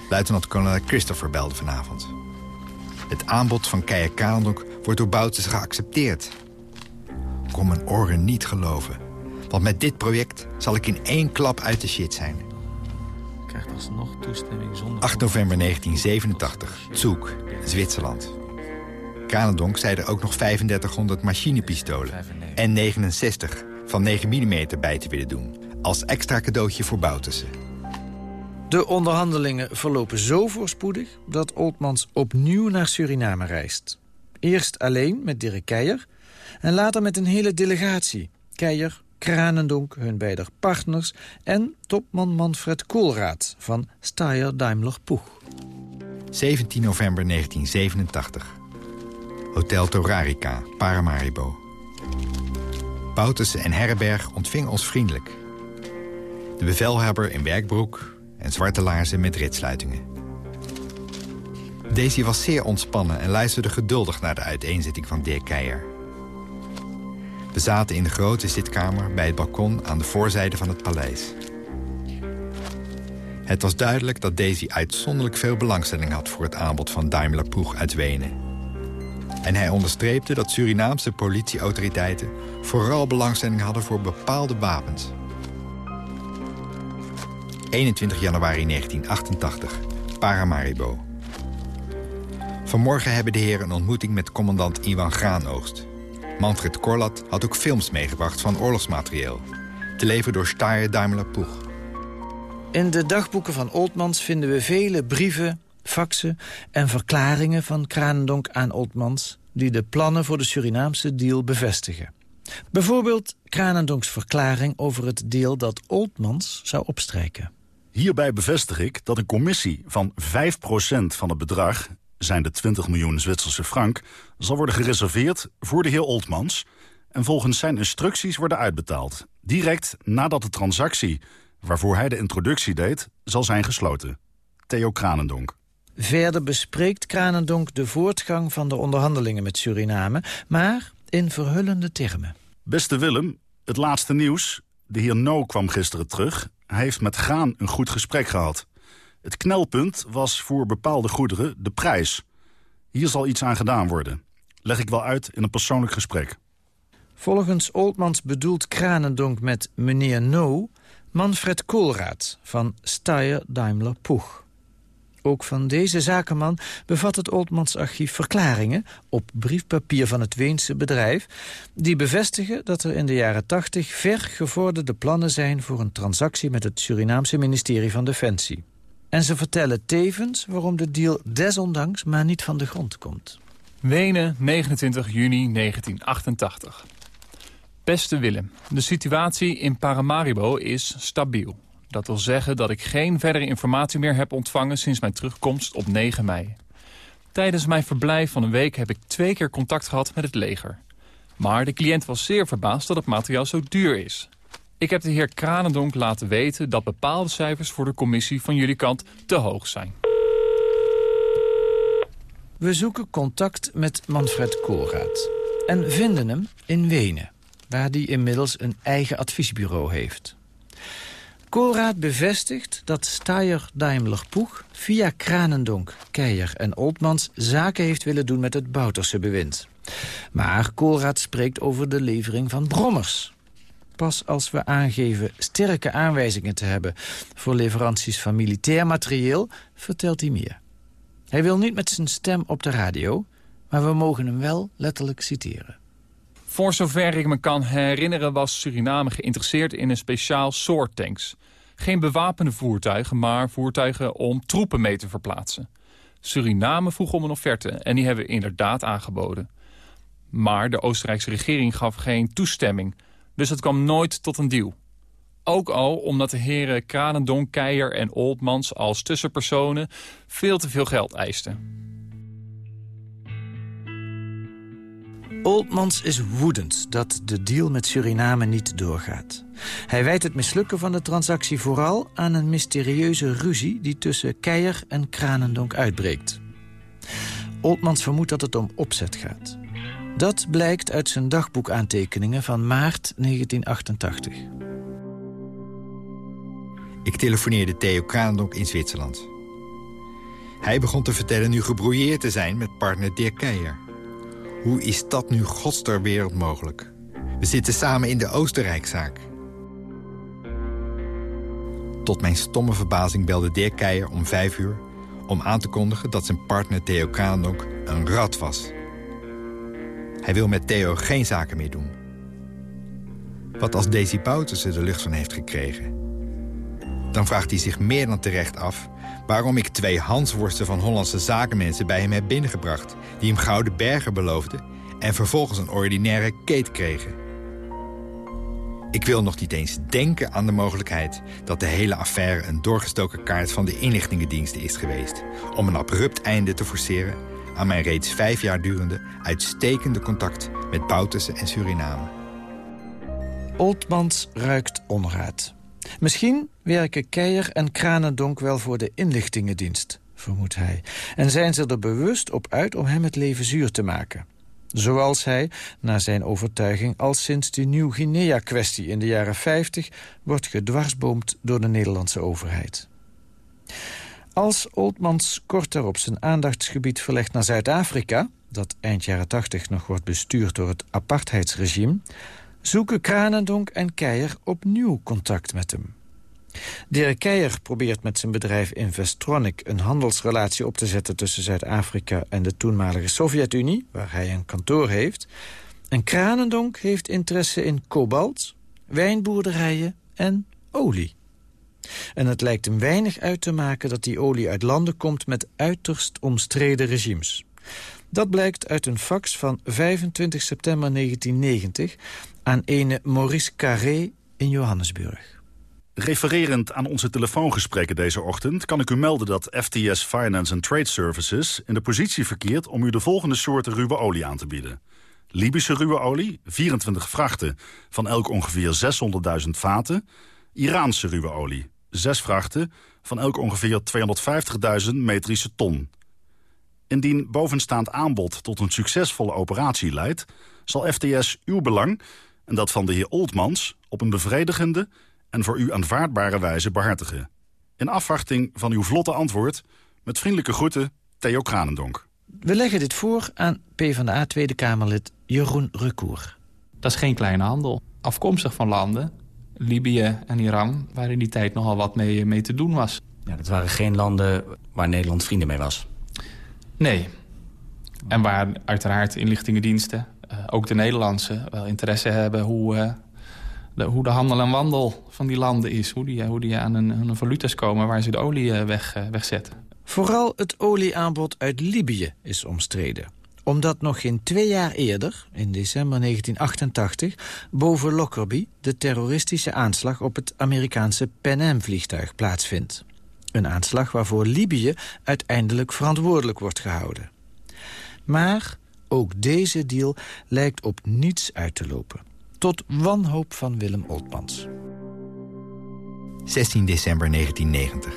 Luitenant-kolonel Christopher belde vanavond. Het aanbod van Keijer Kalendonk wordt door Bouters geaccepteerd. Kom mijn oren niet geloven. Want met dit project zal ik in één klap uit de shit zijn. Krijgt alsnog toestemming zonder... 8 november 1987, Zug, Zwitserland. Kalendonk zei er ook nog 3500 machinepistolen... en 69 van 9 mm bij te willen doen. Als extra cadeautje voor Boutersen. De onderhandelingen verlopen zo voorspoedig dat Oltmans opnieuw naar Suriname reist. Eerst alleen met Dirk Keijer en later met een hele delegatie. Keijer, Kranendonk, hun beide partners... en topman Manfred Koolraad van Steyr Daimler Poeg. 17 november 1987. Hotel Torarica, Paramaribo. Boutersen en Herberg ontvingen ons vriendelijk. De bevelhebber in werkbroek, en zwarte laarzen met ritsluitingen. Daisy was zeer ontspannen en luisterde geduldig naar de uiteenzetting van Dirk Keijer. We zaten in de grote zitkamer bij het balkon aan de voorzijde van het paleis. Het was duidelijk dat Daisy uitzonderlijk veel belangstelling had... voor het aanbod van Daimler Poeg uit Wenen. En hij onderstreepte dat Surinaamse politieautoriteiten... vooral belangstelling hadden voor bepaalde wapens... 21 januari 1988, Paramaribo. Vanmorgen hebben de heren een ontmoeting met commandant Iwan Graanoogst. Manfred Korlat had ook films meegebracht van oorlogsmaterieel. Te leveren door Steyr Daimler Poeg. In de dagboeken van Oldmans vinden we vele brieven, faxen en verklaringen van Kranendonk aan Oldmans... die de plannen voor de Surinaamse deal bevestigen. Bijvoorbeeld Kranendonks verklaring over het deel dat Oldmans zou opstrijken. Hierbij bevestig ik dat een commissie van 5% van het bedrag zijn de 20 miljoen Zwitserse frank... zal worden gereserveerd voor de heer Oltmans... en volgens zijn instructies worden uitbetaald. Direct nadat de transactie waarvoor hij de introductie deed... zal zijn gesloten. Theo Kranendonk. Verder bespreekt Kranendonk de voortgang van de onderhandelingen met Suriname... maar in verhullende termen. Beste Willem, het laatste nieuws. De heer No kwam gisteren terug. Hij heeft met Gaan een goed gesprek gehad. Het knelpunt was voor bepaalde goederen de prijs. Hier zal iets aan gedaan worden. Leg ik wel uit in een persoonlijk gesprek. Volgens Oldmans bedoelt Kranendonk met meneer No... Manfred Koolraad van Steyr Daimler Poeg. Ook van deze zakenman bevat het Oldmans archief verklaringen... op briefpapier van het Weense bedrijf... die bevestigen dat er in de jaren 80 ver gevorderde plannen zijn... voor een transactie met het Surinaamse ministerie van Defensie. En ze vertellen tevens waarom de deal desondanks maar niet van de grond komt. Wenen, 29 juni 1988. Beste Willem, de situatie in Paramaribo is stabiel. Dat wil zeggen dat ik geen verdere informatie meer heb ontvangen sinds mijn terugkomst op 9 mei. Tijdens mijn verblijf van een week heb ik twee keer contact gehad met het leger. Maar de cliënt was zeer verbaasd dat het materiaal zo duur is. Ik heb de heer Kranendonk laten weten dat bepaalde cijfers voor de commissie van jullie kant te hoog zijn. We zoeken contact met Manfred Koolraad en vinden hem in Wenen, waar hij inmiddels een eigen adviesbureau heeft. Koolraad bevestigt dat Steyr Daimler Poeg via Kranendonk, Keijer en Oldmans zaken heeft willen doen met het Bouterse bewind. Maar Koolraad spreekt over de levering van brommers. Pas als we aangeven sterke aanwijzingen te hebben voor leveranties van militair materieel, vertelt hij meer. Hij wil niet met zijn stem op de radio, maar we mogen hem wel letterlijk citeren. Voor zover ik me kan herinneren was Suriname geïnteresseerd in een speciaal soort tanks. Geen bewapende voertuigen, maar voertuigen om troepen mee te verplaatsen. Suriname vroeg om een offerte en die hebben we inderdaad aangeboden. Maar de Oostenrijkse regering gaf geen toestemming, dus het kwam nooit tot een deal. Ook al omdat de heren Kranendonk, Keijer en Oldmans als tussenpersonen veel te veel geld eisten. Oldmans is woedend dat de deal met Suriname niet doorgaat. Hij wijt het mislukken van de transactie vooral aan een mysterieuze ruzie... die tussen Keijer en Kranendonk uitbreekt. Oldmans vermoedt dat het om opzet gaat. Dat blijkt uit zijn dagboekaantekeningen van maart 1988. Ik telefoneerde Theo Kranendonk in Zwitserland. Hij begon te vertellen nu gebrouilleerd te zijn met partner Dirk Keijer. Hoe is dat nu godster wereld mogelijk? We zitten samen in de Oostenrijkzaak. Tot mijn stomme verbazing belde Dirk Keijer om vijf uur... om aan te kondigen dat zijn partner Theo Kranendonk een rat was. Hij wil met Theo geen zaken meer doen. Wat als Daisy Bouterse de lucht van heeft gekregen? Dan vraagt hij zich meer dan terecht af... waarom ik twee Hansworsten van Hollandse zakenmensen bij hem heb binnengebracht... die hem gouden bergen beloofden... en vervolgens een ordinaire keet kregen. Ik wil nog niet eens denken aan de mogelijkheid... dat de hele affaire een doorgestoken kaart van de inlichtingendiensten is geweest... om een abrupt einde te forceren aan mijn reeds vijf jaar durende... uitstekende contact met Boutersen en Suriname. Oldmans ruikt onraad. Misschien werken Keijer en Kranendonk wel voor de inlichtingendienst, vermoedt hij. En zijn ze er bewust op uit om hem het leven zuur te maken. Zoals hij, naar zijn overtuiging, al sinds de Nieuw-Guinea-kwestie in de jaren 50... wordt gedwarsboomd door de Nederlandse overheid. Als Oldmans kort daarop zijn aandachtsgebied verlegt naar Zuid-Afrika... dat eind jaren 80 nog wordt bestuurd door het apartheidsregime... zoeken Kranendonk en Keijer opnieuw contact met hem. Dirk Keijer probeert met zijn bedrijf Investronic... een handelsrelatie op te zetten tussen Zuid-Afrika en de toenmalige Sovjet-Unie... waar hij een kantoor heeft. En Kranendonk heeft interesse in kobalt, wijnboerderijen en olie. En het lijkt hem weinig uit te maken dat die olie uit landen komt... met uiterst omstreden regimes. Dat blijkt uit een fax van 25 september 1990 aan ene Maurice Carré in Johannesburg. Refererend aan onze telefoongesprekken deze ochtend... kan ik u melden dat FTS Finance and Trade Services in de positie verkeert... om u de volgende soorten ruwe olie aan te bieden. Libische ruwe olie, 24 vrachten van elk ongeveer 600.000 vaten. Iraanse ruwe olie, 6 vrachten van elk ongeveer 250.000 metrische ton. Indien bovenstaand aanbod tot een succesvolle operatie leidt... zal FTS uw belang, en dat van de heer Oldmans... op een bevredigende en voor u aanvaardbare wijze behartigen. In afwachting van uw vlotte antwoord, met vriendelijke groeten, Theo Kranendonk. We leggen dit voor aan PvdA Tweede Kamerlid Jeroen Recour. Dat is geen kleine handel. Afkomstig van landen, Libië en Iran... waar in die tijd nogal wat mee, mee te doen was. Ja, dat waren geen landen waar Nederland vrienden mee was. Nee. En waar uiteraard inlichtingendiensten, uh, ook de Nederlandse... wel interesse hebben hoe, uh, hoe de handel en wandel van die landen is. Hoe die, hoe die aan, een, aan valuta's komen waar ze de olie uh, weg, wegzetten. Vooral het olieaanbod uit Libië is omstreden omdat nog geen twee jaar eerder, in december 1988... boven Lockerbie de terroristische aanslag op het Amerikaanse Pan Am-vliegtuig plaatsvindt. Een aanslag waarvoor Libië uiteindelijk verantwoordelijk wordt gehouden. Maar ook deze deal lijkt op niets uit te lopen. Tot wanhoop van Willem Oltmans. 16 december 1990.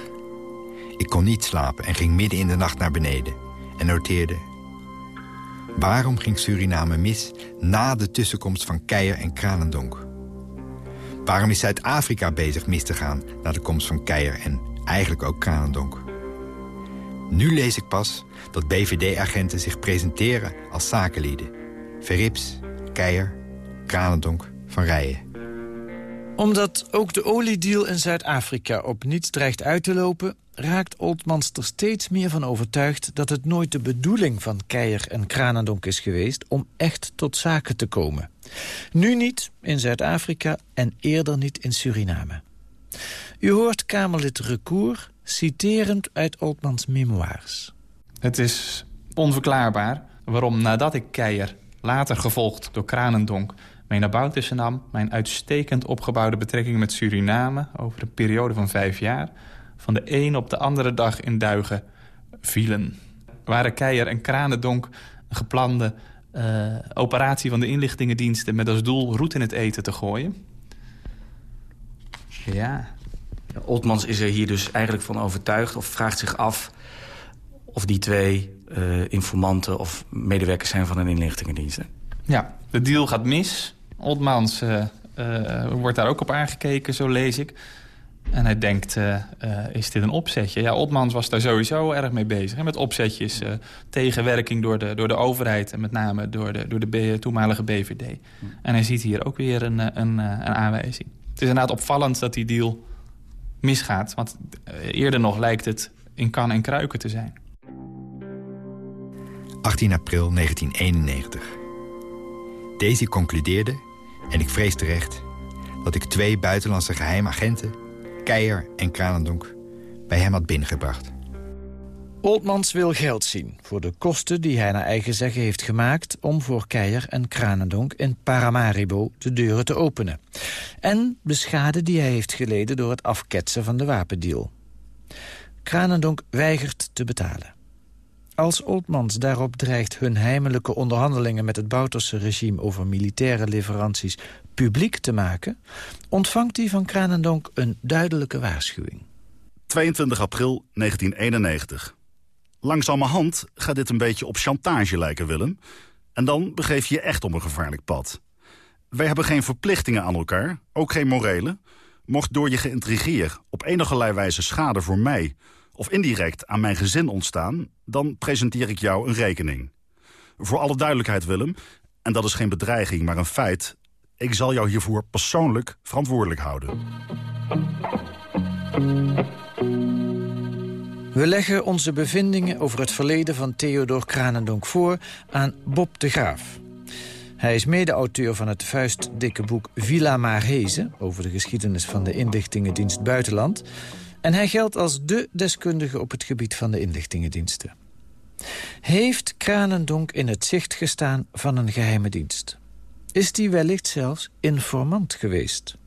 Ik kon niet slapen en ging midden in de nacht naar beneden. En noteerde... Waarom ging Suriname mis na de tussenkomst van Keijer en Kranendonk? Waarom is Zuid-Afrika bezig mis te gaan na de komst van Keijer en eigenlijk ook Kranendonk? Nu lees ik pas dat BVD-agenten zich presenteren als zakenlieden. Verrips, Keijer, Kranendonk, Van Rijen. Omdat ook de oliedeal in Zuid-Afrika op niets dreigt uit te lopen... raakt Oltmans er steeds meer van overtuigd... dat het nooit de bedoeling van Keijer en Kranendonk is geweest... om echt tot zaken te komen. Nu niet in Zuid-Afrika en eerder niet in Suriname. U hoort Kamerlid Recour citerend uit Oltmans memoires. Het is onverklaarbaar waarom nadat ik Keijer, later gevolgd door Kranendonk... mee naar Boutersen nam, mijn uitstekend opgebouwde betrekking met Suriname... over een periode van vijf jaar, van de een op de andere dag in Duigen vielen. Waren Keijer en Kranendonk een geplande uh, operatie van de inlichtingendiensten... met als doel roet in het eten te gooien? Ja, Oltmans is er hier dus eigenlijk van overtuigd... of vraagt zich af of die twee uh, informanten of medewerkers zijn van een inlichtingendienst. Ja, de deal gaat mis. Oltmans uh, uh, wordt daar ook op aangekeken, zo lees ik. En hij denkt, is dit een opzetje? Ja, Oltmans was daar sowieso erg mee bezig. Met opzetjes, tegenwerking door de, door de overheid... en met name door de, door de toenmalige BVD. En hij ziet hier ook weer een, een, een aanwijzing. Het is inderdaad opvallend dat die deal misgaat. Want eerder nog lijkt het in kan en kruiken te zijn. 18 april 1991. Daisy concludeerde, en ik vrees terecht... dat ik twee buitenlandse geheimagenten, Keijer en Kranendonk... bij hem had binnengebracht. Oldmans wil geld zien voor de kosten die hij naar eigen zeggen heeft gemaakt... om voor Keijer en Kranendonk in Paramaribo de deuren te openen. En de schade die hij heeft geleden door het afketsen van de wapendeal. Kranendonk weigert te betalen. Als Oldmans daarop dreigt hun heimelijke onderhandelingen met het Bouterse regime over militaire leveranties publiek te maken, ontvangt hij van Kranendonk een duidelijke waarschuwing. 22 april 1991. Langzamerhand gaat dit een beetje op chantage lijken, Willem. En dan begeef je je echt op een gevaarlijk pad. Wij hebben geen verplichtingen aan elkaar, ook geen morele. Mocht door je geïntrigeer op enige wijze schade voor mij of indirect aan mijn gezin ontstaan... dan presenteer ik jou een rekening. Voor alle duidelijkheid, Willem, en dat is geen bedreiging, maar een feit... ik zal jou hiervoor persoonlijk verantwoordelijk houden. We leggen onze bevindingen over het verleden van Theodor Kranendonk voor aan Bob de Graaf. Hij is mede-auteur van het vuistdikke boek Villa Marhezen... over de geschiedenis van de inlichtingendienst Buitenland... En hij geldt als dé deskundige op het gebied van de inlichtingendiensten. Heeft Kranendonk in het zicht gestaan van een geheime dienst? Is die wellicht zelfs informant geweest?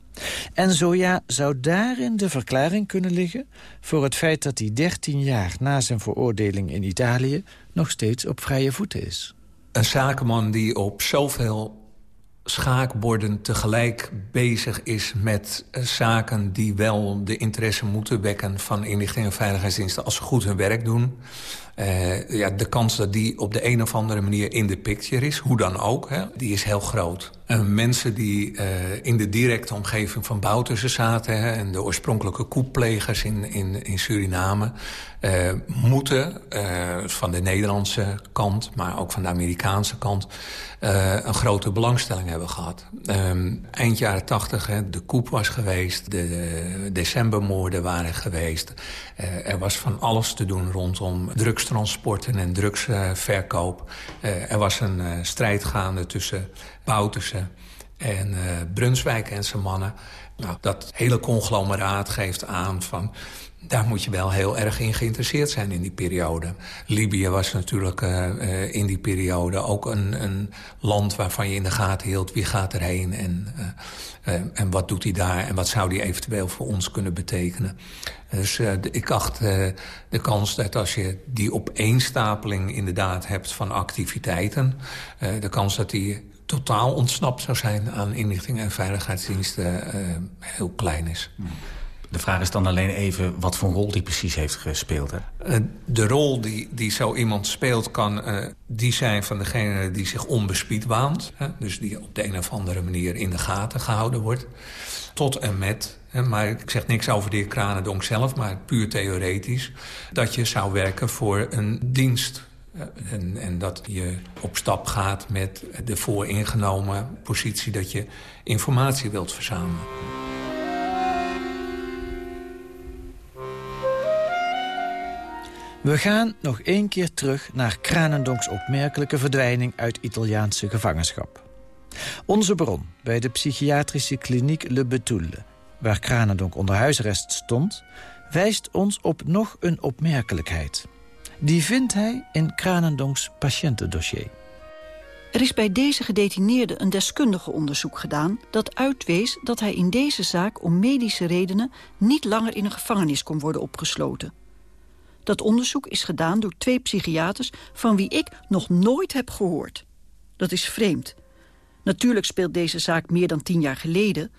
En zo ja, zou daarin de verklaring kunnen liggen... voor het feit dat hij 13 jaar na zijn veroordeling in Italië... nog steeds op vrije voeten is. Een zakenman die op zoveel schaakborden tegelijk bezig is met eh, zaken... die wel de interesse moeten wekken van inlichting en veiligheidsdiensten... als ze goed hun werk doen. Uh, ja, de kans dat die op de een of andere manier in de picture is, hoe dan ook, hè, die is heel groot. Uh, mensen die uh, in de directe omgeving van Bouterse zaten... Hè, en de oorspronkelijke koepplegers in, in, in Suriname... moeten van de Nederlandse kant, maar ook van de Amerikaanse kant... een grote belangstelling hebben gehad. Eind jaren tachtig, de koep was geweest, de decembermoorden waren geweest. er was van alles te doen rondom drugs drugstransporten en drugsverkoop. Uh, er was een uh, strijd gaande tussen Bouterse en uh, Brunswijk en zijn mannen. Nou, dat hele conglomeraat geeft aan van... daar moet je wel heel erg in geïnteresseerd zijn in die periode. Libië was natuurlijk uh, in die periode ook een, een, land waarvan je in de gaten hield... wie gaat erheen en, uh, en wat doet hij daar... en wat zou die eventueel voor ons kunnen betekenen. Dus ik acht de kans dat als je die opeenstapeling inderdaad hebt van activiteiten... De kans dat die totaal ontsnapt zou zijn aan inlichting en veiligheidsdiensten heel klein is. De vraag is dan alleen even wat voor rol die precies heeft gespeeld. Hè? de rol die, die zo iemand speelt kan die zijn van degene die zich onbespied waant. Hè? Dus die op de een of andere manier in de gaten gehouden wordt. Tot en met maar ik zeg niks over de Kranendonk zelf, maar puur theoretisch... dat je zou werken voor een dienst. En, en, dat je op stap gaat met de vooringenomen positie... dat je informatie wilt verzamelen. We gaan nog één keer terug naar Kranendonks opmerkelijke verdwijning uit Italiaanse gevangenschap. Onze bron bij de psychiatrische kliniek Le Betulle waar Kranendonk onder huisarrest stond... wijst ons op nog een opmerkelijkheid. Die vindt hij in Kranendonks patiëntendossier. Er is bij deze gedetineerde een deskundige onderzoek gedaan... dat uitwees dat hij in deze zaak om medische redenen... niet langer in een gevangenis kon worden opgesloten. Dat onderzoek is gedaan door twee psychiaters... van wie ik nog nooit heb gehoord. Dat is vreemd. Natuurlijk speelt deze zaak meer dan tien jaar geleden...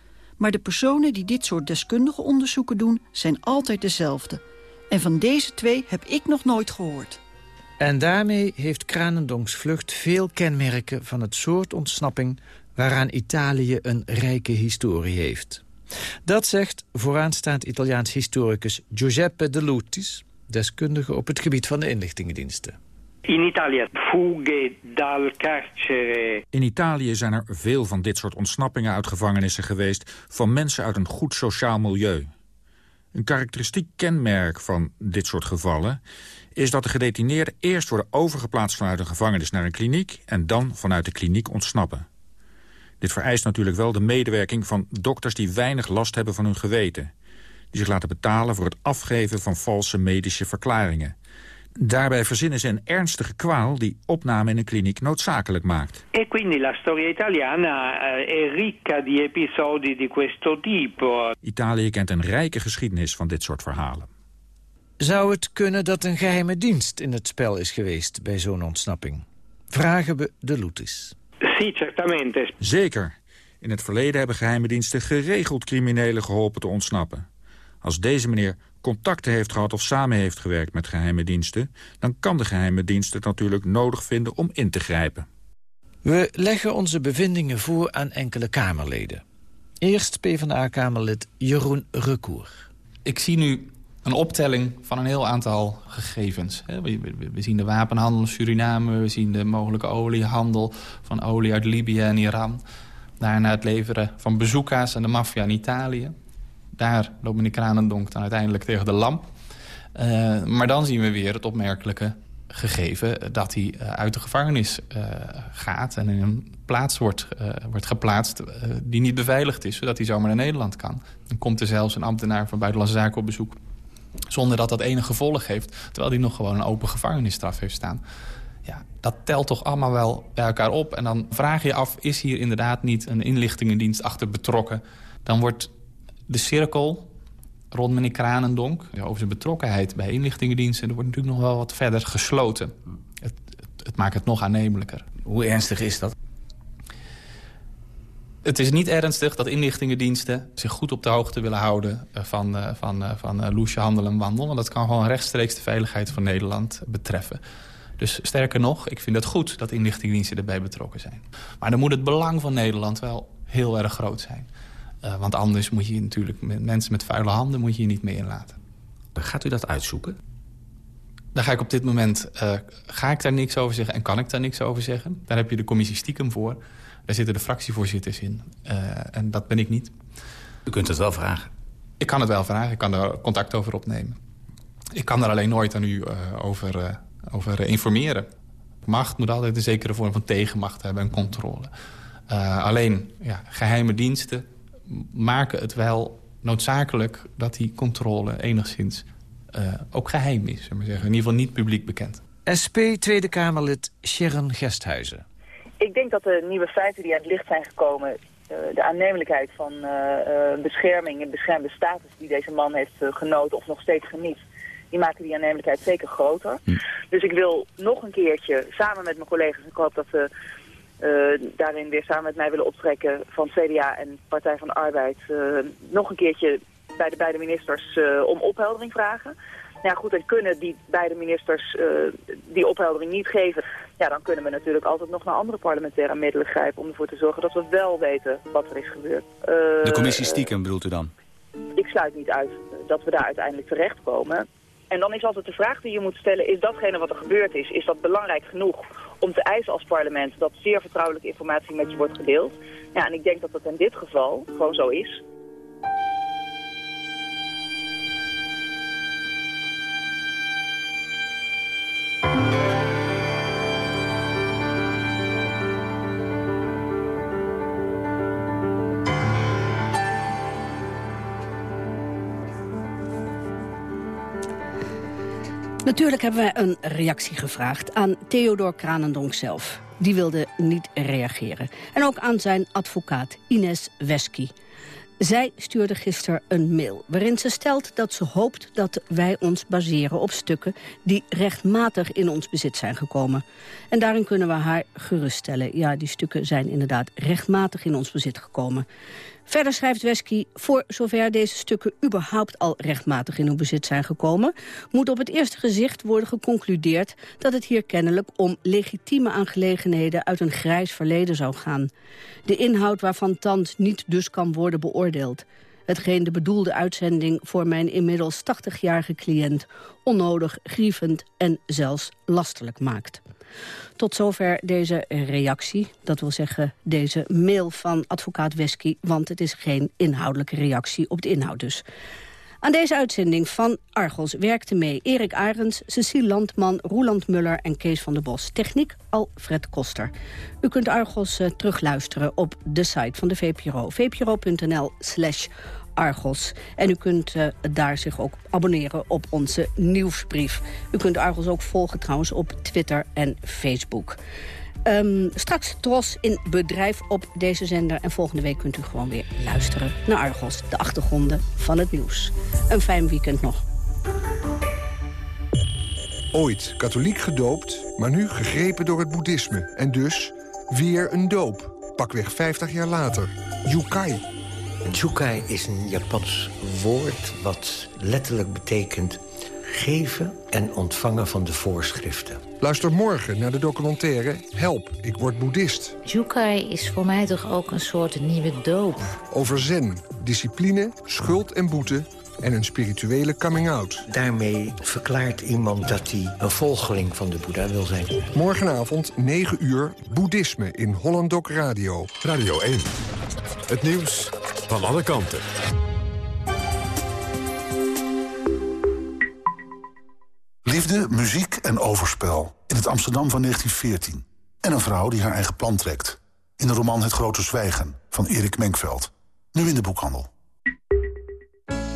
Maar de personen die dit soort deskundige onderzoeken doen... zijn altijd dezelfde. En van deze twee heb ik nog nooit gehoord. En daarmee heeft Kranendonks vlucht veel kenmerken... van het soort ontsnapping waaraan Italië een rijke historie heeft. Dat zegt vooraanstaand Italiaans historicus Giuseppe De Lutis... deskundige op het gebied van de inlichtingendiensten. In Italië fughe dal carcere. In Italië zijn er veel van dit soort ontsnappingen uit gevangenissen geweest... van mensen uit een goed sociaal milieu. Een karakteristiek kenmerk van dit soort gevallen... is dat de gedetineerden eerst worden overgeplaatst vanuit een gevangenis naar een kliniek... en dan vanuit de kliniek ontsnappen. Dit vereist natuurlijk wel de medewerking van dokters die weinig last hebben van hun geweten. Die zich laten betalen voor het afgeven van valse medische verklaringen Daarbij verzinnen ze een ernstige kwaal die opname in een kliniek noodzakelijk maakt. E quindi la storia italiana eh, è ricca di episodi di questo tipo. Italië kent een rijke geschiedenis van dit soort verhalen. Zou het kunnen dat een geheime dienst in het spel is geweest bij zo'n ontsnapping? Vragen we de Loetis. Sì, certamente. Zeker. In het verleden hebben geheime diensten geregeld criminelen geholpen te ontsnappen. Als deze meneer contacten heeft gehad of samen heeft gewerkt met geheime diensten... dan kan de geheime dienst het natuurlijk nodig vinden om in te grijpen. We leggen onze bevindingen voor aan enkele Kamerleden. Eerst PvdA-Kamerlid Jeroen Recour. Ik zie nu een optelling van een heel aantal gegevens. We, zien de wapenhandel in Suriname, we zien de mogelijke oliehandel van olie uit Libië en Iran. Daarna het leveren van bezoekers aan de maffia in Italië. Daar loopt meneer Kranendonk dan uiteindelijk tegen de lamp. Uh, maar dan zien we weer het opmerkelijke gegeven dat hij uh, uit de gevangenis uh, gaat... en in een plaats wordt, wordt geplaatst die niet beveiligd is... zodat hij zomaar naar Nederland kan. Dan komt er zelfs een ambtenaar van Buitenlandse Zaken op bezoek... zonder dat dat enig gevolg heeft... terwijl hij nog gewoon een open gevangenisstraf heeft staan. Ja, dat telt toch allemaal wel bij elkaar op. En dan vraag je af, is hier inderdaad niet een inlichtingendienst achter betrokken Dan wordt de cirkel rond meneer Kranendonk... over zijn betrokkenheid bij inlichtingendiensten... er wordt natuurlijk nog wel wat verder gesloten. Het, het, het maakt het nog aannemelijker. Hoe ernstig is dat? Het is niet ernstig dat inlichtingendiensten zich goed op de hoogte willen houden eh, van, uh, van, uh, van loesje handel en wandel. Want dat kan gewoon rechtstreeks de veiligheid van Nederland betreffen. Dus sterker nog, ik vind het goed dat inlichtingendiensten erbij betrokken zijn. Maar dan moet het belang van Nederland wel heel erg groot zijn. Uh, want anders moet je natuurlijk met mensen met vuile handen moet je, je niet meer inlaten. Gaat u dat uitzoeken? Daar ga ik op dit moment uh, ga ik daar niks over zeggen en kan ik daar niks over zeggen. Daar heb je de commissie stiekem voor. Daar zitten de fractievoorzitters in. Uh, en dat ben ik niet. U kunt het wel vragen. Ik kan het wel vragen. Ik kan er contact over opnemen. Ik kan er alleen nooit aan u over, over informeren. Macht moet altijd een zekere vorm van tegenmacht hebben en controle. alleen ja, geheime diensten maken het wel noodzakelijk dat die controle enigszins uh, ook geheim is. Maar zeggen. In ieder geval niet publiek bekend. SP Tweede Kamerlid Sharon Gesthuizen. Ik denk dat de nieuwe feiten die aan het licht zijn gekomen... Uh, de aannemelijkheid van uh, bescherming en beschermde status die deze man heeft genoten of nog steeds geniet... die maken die aannemelijkheid zeker groter. Hm. Dus ik wil nog een keertje samen met mijn collega's... ik hoop dat we daarin weer samen met mij willen optrekken van CDA en Partij van de Arbeid uh, nog een keertje bij de beide ministers uh, om opheldering vragen. Ja goed, en kunnen die beide ministers die opheldering niet geven, ja dan kunnen we natuurlijk altijd nog naar andere parlementaire middelen grijpen om ervoor te zorgen dat we wel weten wat er is gebeurd. de commissie stiekem bedoelt u dan? Ik sluit niet uit dat we daar uiteindelijk terechtkomen. En dan is altijd de vraag die je moet stellen, is datgene wat er gebeurd is, is dat belangrijk genoeg om te eisen als parlement dat zeer vertrouwelijke informatie met je wordt gedeeld? Ja, en ik denk dat dat in dit geval gewoon zo is. Natuurlijk hebben wij een reactie gevraagd aan Theodor Kranendonk zelf. Die wilde niet reageren. En ook aan zijn advocaat Ines Wesky. Zij stuurde gisteren een mail waarin ze stelt dat ze hoopt dat wij ons baseren op stukken die rechtmatig in ons bezit zijn gekomen. En daarin kunnen we haar geruststellen. Ja, die stukken zijn inderdaad rechtmatig in ons bezit gekomen. Verder schrijft Wesky, voor zover deze stukken überhaupt al rechtmatig in hun bezit zijn gekomen, moet op het eerste gezicht worden geconcludeerd dat het hier kennelijk om legitieme aangelegenheden uit een grijs verleden zou gaan. De inhoud waarvan thans niet dus kan worden beoordeeld. Hetgeen de bedoelde uitzending voor mijn inmiddels 80-jarige cliënt onnodig, grievend en zelfs lastelijk maakt. Tot zover deze reactie. Dat wil zeggen deze mail van advocaat Wesky... want het is geen inhoudelijke reactie op de inhoud dus. Aan deze uitzending van Argos werkten mee Erik Arends, Cecile Landman, Roeland Muller en Kees van der Bos. Techniek Alfred Koster. U kunt Argos uh, terugluisteren op de site van de VPRO. vpro.nl slash Argos. En u kunt uh, daar zich ook abonneren op onze nieuwsbrief. U kunt Argos ook volgen trouwens op Twitter en Facebook. Um, straks Tros in bedrijf op deze zender. En volgende week kunt u gewoon weer luisteren naar Argos. De achtergronden van het nieuws. Een fijn weekend nog. Ooit katholiek gedoopt, maar nu gegrepen door het boeddhisme. En dus weer een doop. Pakweg 50 jaar later. Yukai. Jukai is een Japans woord wat letterlijk betekent geven en ontvangen van de voorschriften. Luister morgen naar de documentaire Help, ik word boeddhist. Jukai is voor mij toch ook een soort nieuwe doop. Over zen, discipline, schuld en boete en een spirituele coming-out. Daarmee verklaart iemand dat hij een volgeling van de Boeddha wil zijn. Morgenavond 9 uur boeddhisme in Hollandok Radio. Radio 1. Het nieuws van alle kanten. Liefde, muziek en overspel. In het Amsterdam van 1914. En een vrouw die haar eigen plan trekt. In de roman Het Grote Zwijgen van Erik Menkveld. Nu in de boekhandel.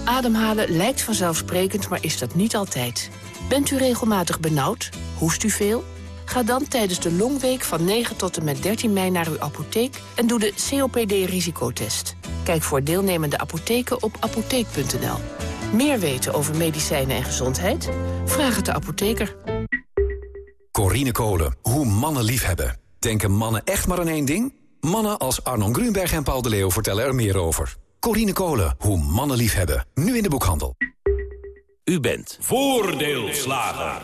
Ademhalen lijkt vanzelfsprekend, maar is dat niet altijd. Bent u regelmatig benauwd? Hoest u veel? Ga dan tijdens de longweek van 9 tot en met 13 mei naar uw apotheek... en doe de COPD-risicotest. Kijk voor deelnemende apotheken op apotheek.nl. Meer weten over medicijnen en gezondheid? Vraag het de apotheker. Corine Kolen, hoe mannen liefhebben. Denken mannen echt maar aan één ding? Mannen als Arnon Grunberg en Paul de Leeuw vertellen er meer over. Corine Kolen, hoe mannen liefhebben. Nu in de boekhandel. U bent voordeelslager.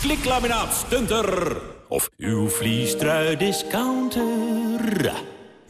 Kliklaminaat stunter. Of uw vliestrui discounter.